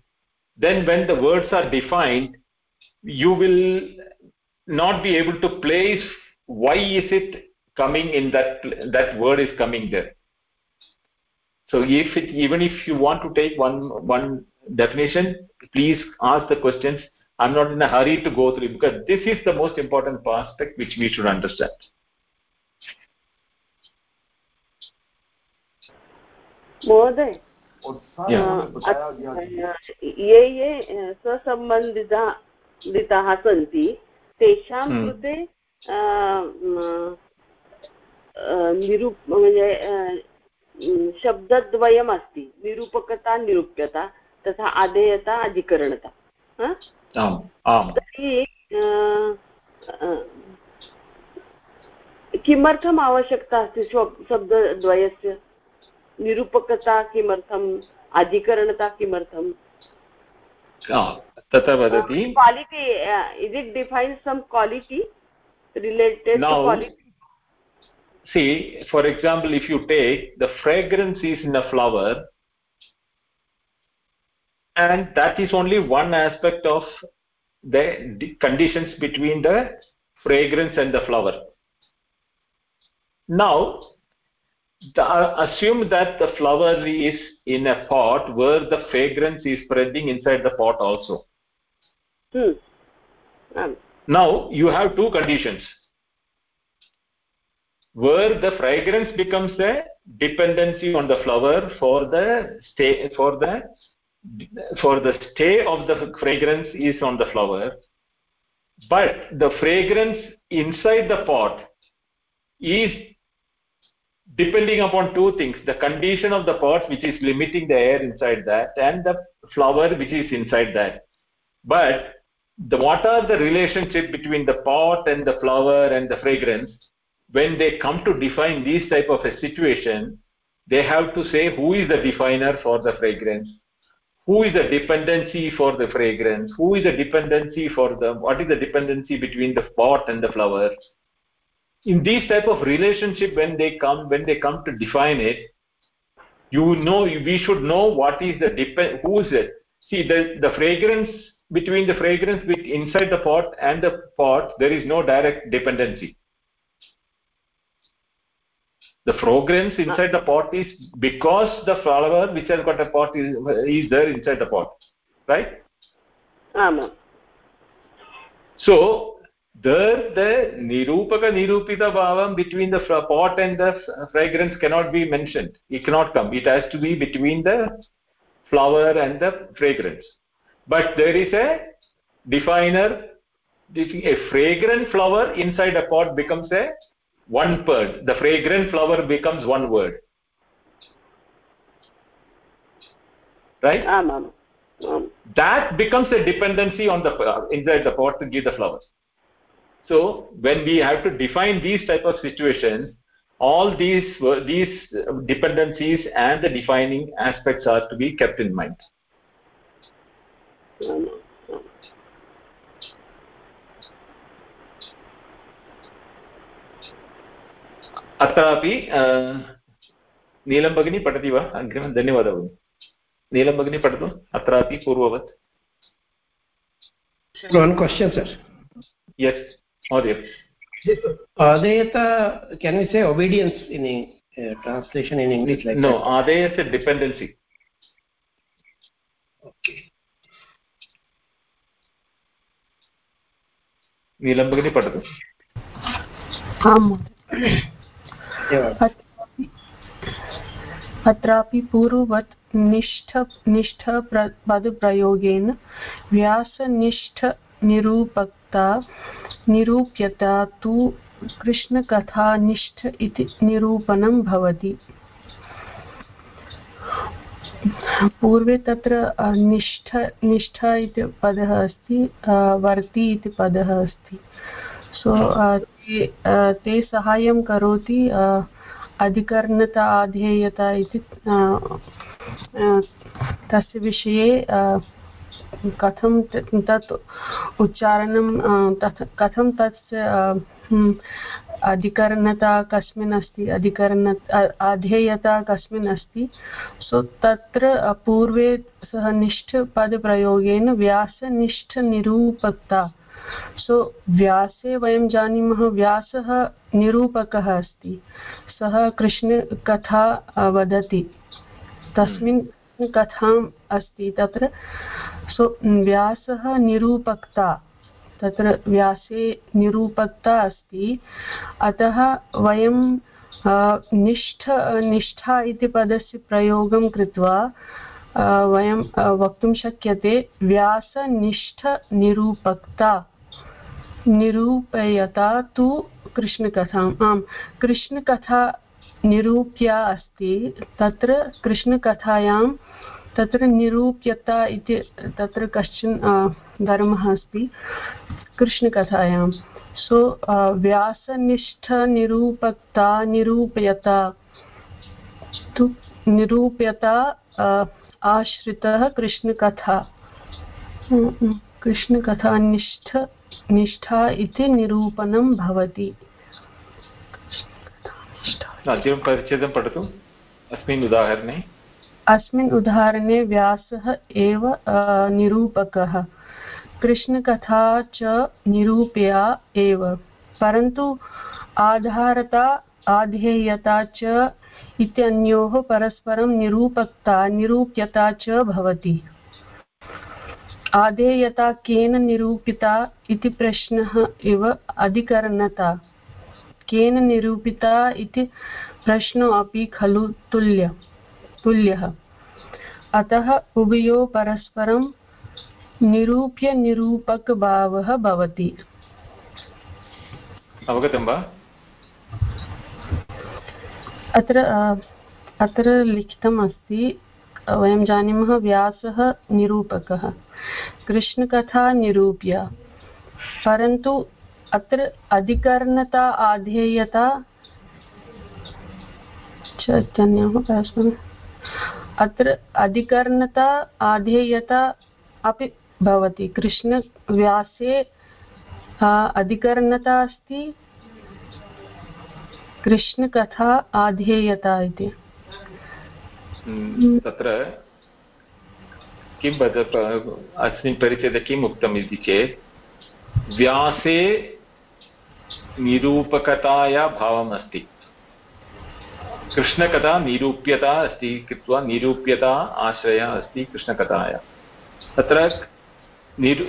then when the words are defined you will not be able to place why is it coming in that that word is coming there so if it, even if you want to take one one definition please ask the questions i'm not in a hurry to go through because this is the most important aspect which we should understand महोदय ये ये स्वसम्बन्धिता सन्ति तेषां कृते निरूप शब्दद्वयम् अस्ति निरूपकता निरूप्यता तथा अधेयता अधिकरणता। तर्हि किमर्थम् आवश्यकता अस्ति शब्दद्वयस्य? निरूपकता किमर्थम् अधिकरणता किमर्थम् तथा वदति quality is it different some quality related quality see for example if you take the fragrance is in a flower and that is only one aspect of the conditions between the fragrance and the flower now the, assume that the flower is in a pot where the fragrance is spreading inside the pot also hmm. um. now you have two conditions where the fragrance becomes a dependency on the flower for the stay for the for the stay of the fragrance is on the flower but the fragrance inside the pot is depending upon two things the condition of the pot which is limiting the air inside that and the flower which is inside that. But the, what are the relationship between the pot and the flower and the fragrance? When they come to define this type of a situation they have to say who is the definer for the fragrance who is the dependency for the fragrance who is the dependency for the what is the dependency between the pot and the flower in these type of relationship when they come when they come to define it you know we should know what is the depend who is it. See the the fragrance between the fragrance with inside the pot and the pot there is no direct dependency. The fragrance inside the pot is because the flower which has got a pot is, is there inside the pot right? Amen. so there the nirupaka nirupita bhavam between the pot and the fragrance cannot be mentioned. It cannot come. It has to be between the flower and the fragrance. But there is a definer. A fragrant flower inside a pot becomes a one word. The fragrant flower becomes one word. Right? Um, um. that becomes a dependency on the inside the pot to give the flowers so when we have to define these type of situations all these these dependencies and the defining aspects are to be kept in mind अत्रापि नीलं भगिनी पठति वा अग्रिमं धन्यवादः भगिनि नीलं भगिनी पठतु अत्रापि पूर्ववत् one question sir yes Audio. This, adeta, can we say obedience in uh, translation in English like no, that? No, adaya is a dependency. Okay. नीलं भगिनी पठतु आम् अत्रापि पूर्ववत् निष्ठ निष्ठपदप्रयोगेन व्यासनिष्ठ व्यासनिष्ठनिरूपकता निरूप्यता तु कृष्णकथानिष्ठ इति निरूपणं भवति। पूर्वे तत्र निष्ठ निष्ठ इति पदः अस्ति वर्ति इति पदः अस्ति। सो ते ते साहाय्यं करोति अधिकर्णता, आधेयता इति तस्य विषये कथं तत् उच्चारणं तत् कथं तस्य अधिकरणता कस्मिन् अस्ति अधिकरण अधेयता कस्मिन् अस्ति, सो तत्र पूर्वे सः निष्ठपदप्रयोगेन व्यासनिष्ठनिरूपकता, सो व्यासे वयं जानीमः व्यासः निरूपकः अस्ति, सः कृष्णकथा वदति, तस्मिन् कथाम् अस्ति, तत्र सो व्यासः निरूपकता। तत्र व्यासे निरूपक्ता अस्ति। अतः वयं निष्ठ, निष्ठा इति पदस्य प्रयोगं कृत्वा वयं वक्तुं शक्यते व्यासनिष्ठनिरूपकता निरूपयता तु कृष्णकथाम् आम्, कृष्णकथा निरूप्या अस्ति। तत्र कृष्णकथायां तत्र निरूप्यता इति तत्र कश्चन धर्मः अस्ति। कृष्णकथायां। सो व्यासनिष्ठनिरूपकता निरूपयता तु, निरूप्यता आश्रितः कृष्णकथा। कृष्णकथानिष्ठ निष्ठा इति निरूपणं भवति। अस्मिन् उदाहरणे अस्मिन् उदाहरणे व्यासः एव निरूपकः। कृष्णकथा च निरूप्या एव। परन्तु आधारता, आधेयता च इत्यन्योः परस्परं निरूपकता, निरूप्यता च भवति। आधेयता केन निरूपिता इति प्रश्नः इव अधिकरणता। केन निरूपिता इति प्रश्नो अपि खलु तुल्य। तुल्यः। अतः उभयो परस्परं निरूप्य निरूपकभावः भवति। अवगतं वा? अत्र अत्र लिखितम् अस्ति वयं जानीमः व्यासः निरूपकः। कृष्णकथा निरूप्य। परन्तु अत्र अधिकरणता आधेयता च परस्परम् अत्र अधिकरणता, आधेयता अपि भवति। कृष्णव्यासे अधिकरणता अस्ति, कृष्णकथा आधेयता इति। तत्र किं वद अस्मिन् परिचये किम् उक्तम् इति चेत्, व्यासे निरूपकताया भावम् अस्ति कृष्णकथा निरूप्यता अस्ति कृत्वा निरूप्यता आश्रया अस्ति कृष्णकथाया। तत्र निरू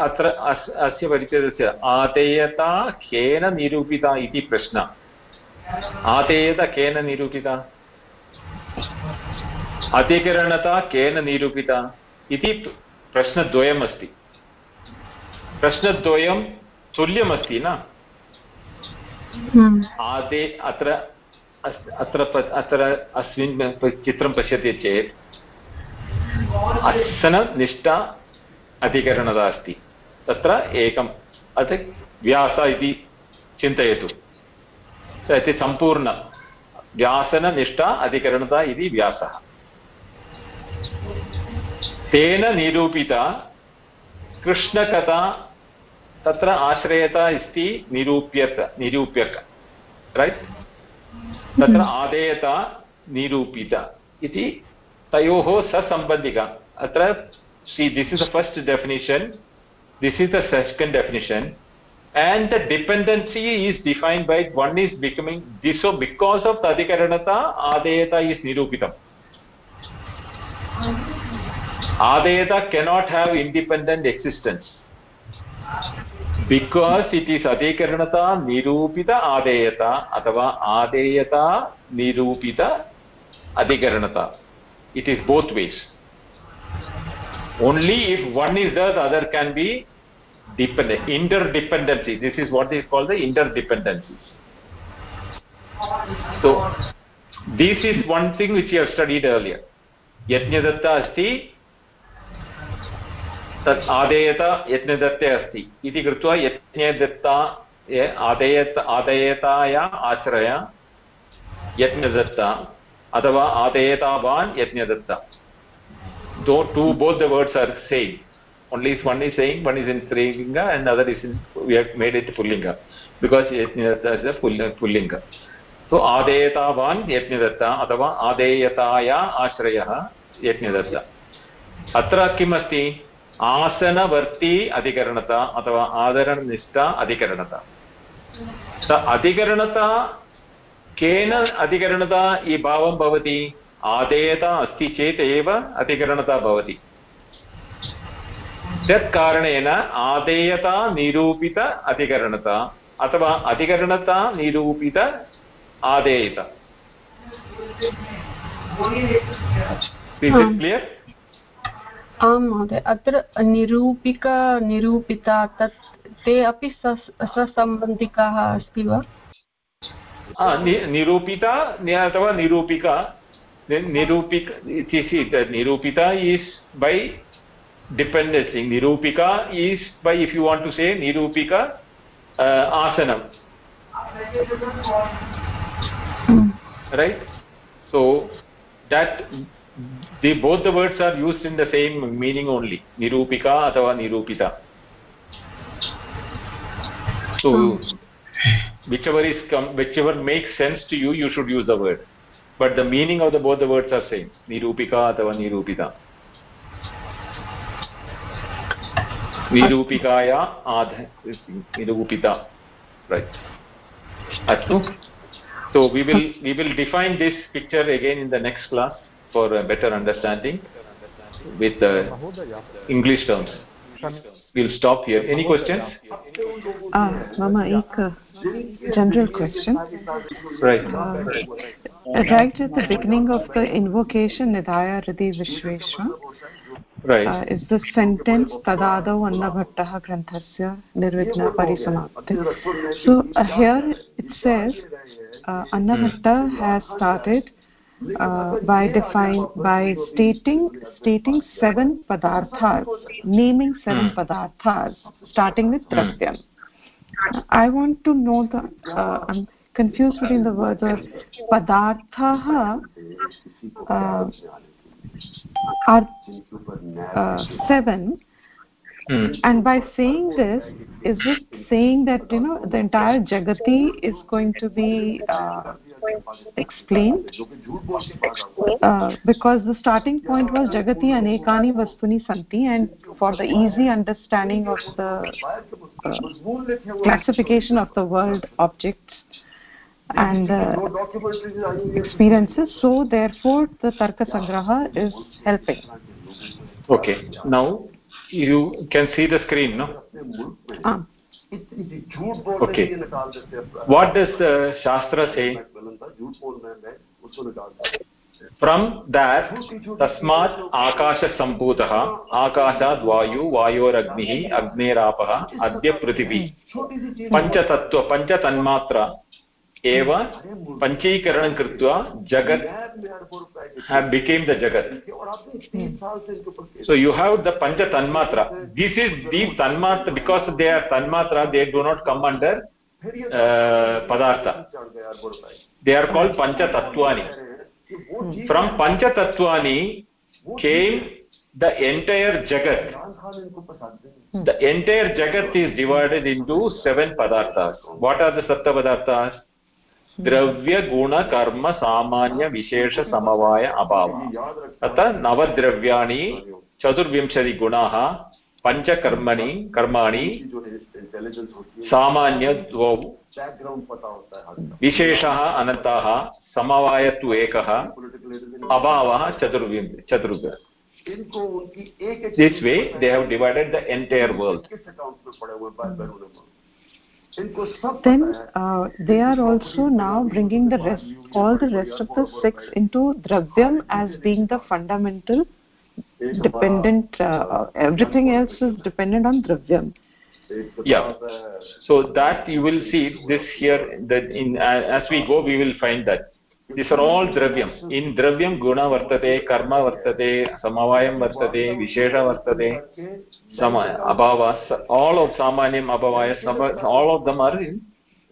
अत्र अस्य परिचयस्य आतेयता केन निरूपिता इति प्रश्न। आतेयता केन निरूपिता? अधिकरणता केन निरूपिता? इति प्रश्नद्वयमस्ति। प्रश्नद्वयं तुल्यमस्ति न? आदे अत्र अत्र अत्र अस्मिन् चित्रं पश्यति चेत् असननिष्ठा अधिकरणता अस्ति। तत्र एकम् अथ व्यास इति चिन्तयतु। इति सम्पूर्ण व्यासननिष्ठा अधिकरणता इति व्यासः। तेन निरूपिता कृष्णकथा तत्र आश्रयता अस्ति निरूप्यत, निरूप्यक। रैट् तत्र आदेयता निरूपिता इति तयोः ससम्बन्धिका अत्र see this is the first definition this is the second definition and the dependency is defined by one is becoming this so because of tadikaranata adayata is nirupitam adayata cannot have independent existence because it is अधिकरणता निरूपित आदेयता अथवा आदेयता निरूपित अधिकरणता it is both ways only if one is there the other can be dependent interdependency this is what is called the interdependency so this is one thing which you have studied earlier Yajnadatta अस्ति तत् आदेयत यत्ने दत्ते अस्ति। इति कृत्वा यत्ने दत्ता आदेयत आश्रय यत्ने दत्ता अथवा आदेयतावान् यत्ने दत्ता दो to both the words are same only is one is saying one is in स्त्रीलिङ्ग and other is in made it पुल्लिङ्ग because यत्ने Dutta is पुल्लिङ्ग सो आदेयतावान् यत्ने दत्ता अथवा आदेयताय आश्रयः यत्ने अत्र किम् आसनवर्ती अधिकरणता अथवा आदरणनिष्ठा अधिकरणता। अधिकरणता केन अधिकरणता इ भावं भवति? आदेयता अस्ति चेत् एव अधिकरणता भवति। तत् कारणेन आदेयता निरूपित अधिकरणता अथवा अधिकरणता निरूपित आदेयता। क्लियर् आम् महोदय अत्र निरूपिका निरूपिता तत् ते अपि ससम्बन्धिकाः अस्ति वा? निरूपिता अथवा निरूपिका निरूपिक निरूपिता is by dependency निरूपिका is by if you want to say निरूपिका आसनं right so that the both the words are used in the same meaning only. Nirupika athava nirupita. So hmm. whichever is come whichever makes sense to you you should use the word. But the meaning of the both the words are same. Nirupika athava nirupita. Nirupikaya adh nirupita. Right. Astu so we will we will define this picture again in the next class for a better understanding with uh, english terms. We'll stop here. Any questions? Uh, mama ek general question. Right. Uh, right at the beginning of the invocation nidaya hridi vishveshva right. uh, is the sentence tadadau annabhattah granthasya nirvigna parisamapti so uh, here it says uh, annabhatta has started uh, by define by stating stating seven padarthas naming seven hmm. padarthas starting with dravyam i want to know the uh, i'm confused between the words or padarthah uh, are uh, seven hmm. and by saying this is it saying that you know the entire jagati is going to be uh, explained? Uh, because the starting point was jagati anekani vastuni santi and for the easy understanding of the uh, classification of the world objects and uh, experiences so therefore the tarka sangraha is helping. Okay. Now you can see the screen no ah. okay what does the shastra say from that akasha sambhutah akashat vayu vayoragnih agnerapah adya prithvi panchatattva panchatanmatra एव पञ्चीकरणं कृत्वा जगत् became the जगत्. सो you have the पञ्च तन्मात्रा this is the तन्मात्र because they are तन्मात्रा they do not come under पदार्थ they are called पञ्चतत्त्वानि फ्रम् पञ्चतत्त्वानि केम् द एण्टैर् जगत् द एण्टैर् जगत् is divided in two seven पदार्थास् वाट् आर् द सप्त पदार्थास् द्रव्यगुणकर्मसामान्यविशेषसमवाय अभावः अतः नवद्रव्याणि चतुर्विंशतिगुणाः पञ्चकर्मणि कर्माणि सामान्यद्वौ विशेषः अनन्ताः समवायत्व एकः अभावः चतुर्विं चतुर् इनको उनकी एक एक this way they have then uh, they are also now bringing the rest all the rest of the six into dravyam as being the fundamental dependent uh, everything else is dependent on dravyam. Yeah. So that you will see this here that in uh, as we go we will find that are all dravyam in dravyam guna vartate karma vartate samavayam vartate vishesha vartate sama abhava all of samanyam abhavaya sama, all of them are in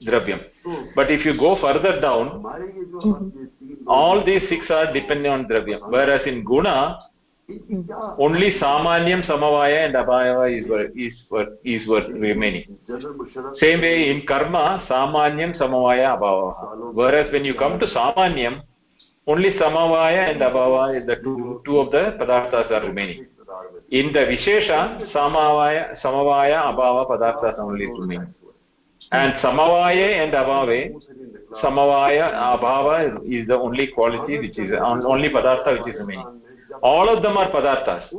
dravyam but if you go further down all these six are dependent on dravyam whereas in guna wor- is wor- is wor- remaining same way in karma samanyam samavaya abhava whereas when you come to samanyam only samavaya and abhava is the two two of the padarthas are remaining in the vishesha samavaya samavaya abhava padarthas are only remaining and samavaya and abhave samavaya abhava is the only quality which is only padartha which is remaining all of them are padarthas.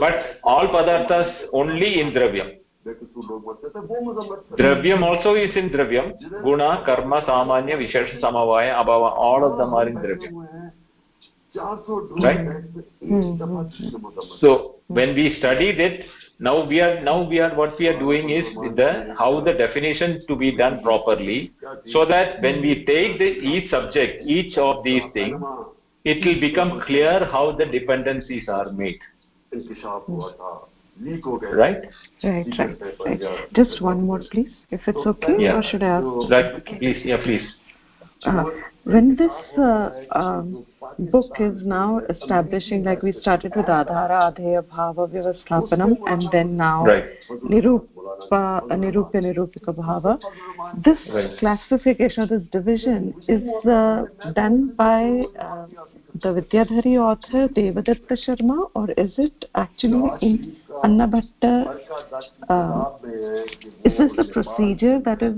But all padarthas only in dravyam. Dravyam also is in dravyam. Guna karma samanya vishesha samavaya abhava all of them are in dravyam. Right? So when we studied it now we are now we are what we are doing is the how the definition to be done properly so that when we take the each subject each of these things it will become clear how the dependencies are made. Right? Right right right. just one more please if it's okay yeah. or should i ask? Right please yeah please. Uh, when this uh, um, book is now establishing like we started with adhara adheya bhava vyavasthapanam and then now right nirupa nirupya nirupika bhava this Right. classification or this division is uh, done by uh, the vidyadhari author devadatta sharma or is it actually in anna bhatta uh, is this the procedure that is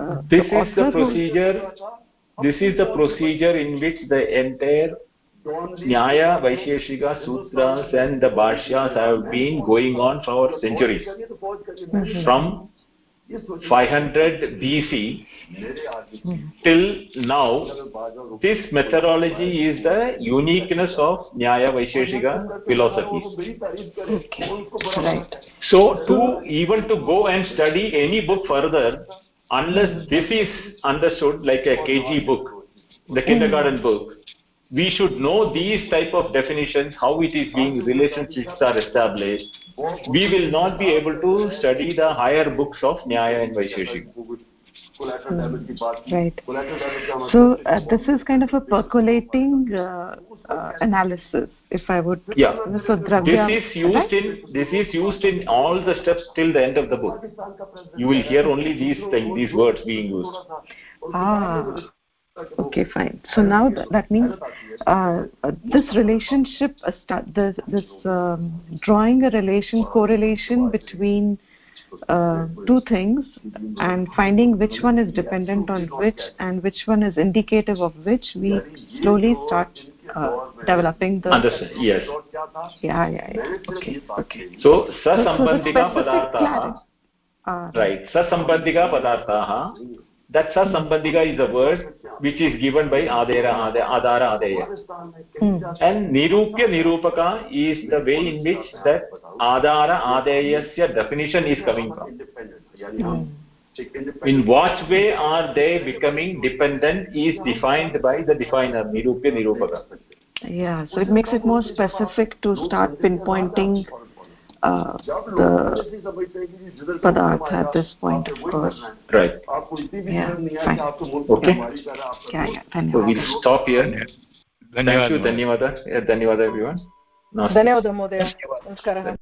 uh, this is the procedure this is the procedure in which the entire nyaya vaisheshika sutras and the bhashyas have been going on for centuries. From 500 bc till now this methodology is the uniqueness of nyaya vaisheshika philosophies. Okay right. So to even to go and study any book further unless mm-hmm. this is understood like a kg book the mm-hmm. kindergarten book we should know these type of definitions how it is being mm-hmm. relationships are established. We will not be able to study the higher books of nyaya and vaisheshika right. so uh, this is kind of a percolating uh, uh, analysis if i would yeah. so dravya this is used right? in this is used in all the steps till the end of the book. You will hear only these things these words being used. Ah okay fine. So now th- that means uh, uh, this relationship uh, start this, this um, drawing a relation correlation between uh, two things and finding which one is dependent on which and which one is indicative of which we slowly start uh, developing the understand yes. Yeah yeah yeah. Okay okay. So sasambandhika padarthaah uh, right. Sasambandhika padarthaah that sasambandhika is a word which is given by adara Ade- adara adeya hmm. and nirupya nirupaka is the way in which that adara adeyasya definition is coming from Hmm. in what way are they becoming dependent is defined by the definer nirupya nirupaka yeah so it makes it more specific to start pinpointing uh, the padartha at this point of course right yeah fine okay yeah yeah so धन्यवाद we'll stop here thank you dhanyawada yeah, dhanyawada everyone Namaste. धन्यवादः महोदय नमस्कारः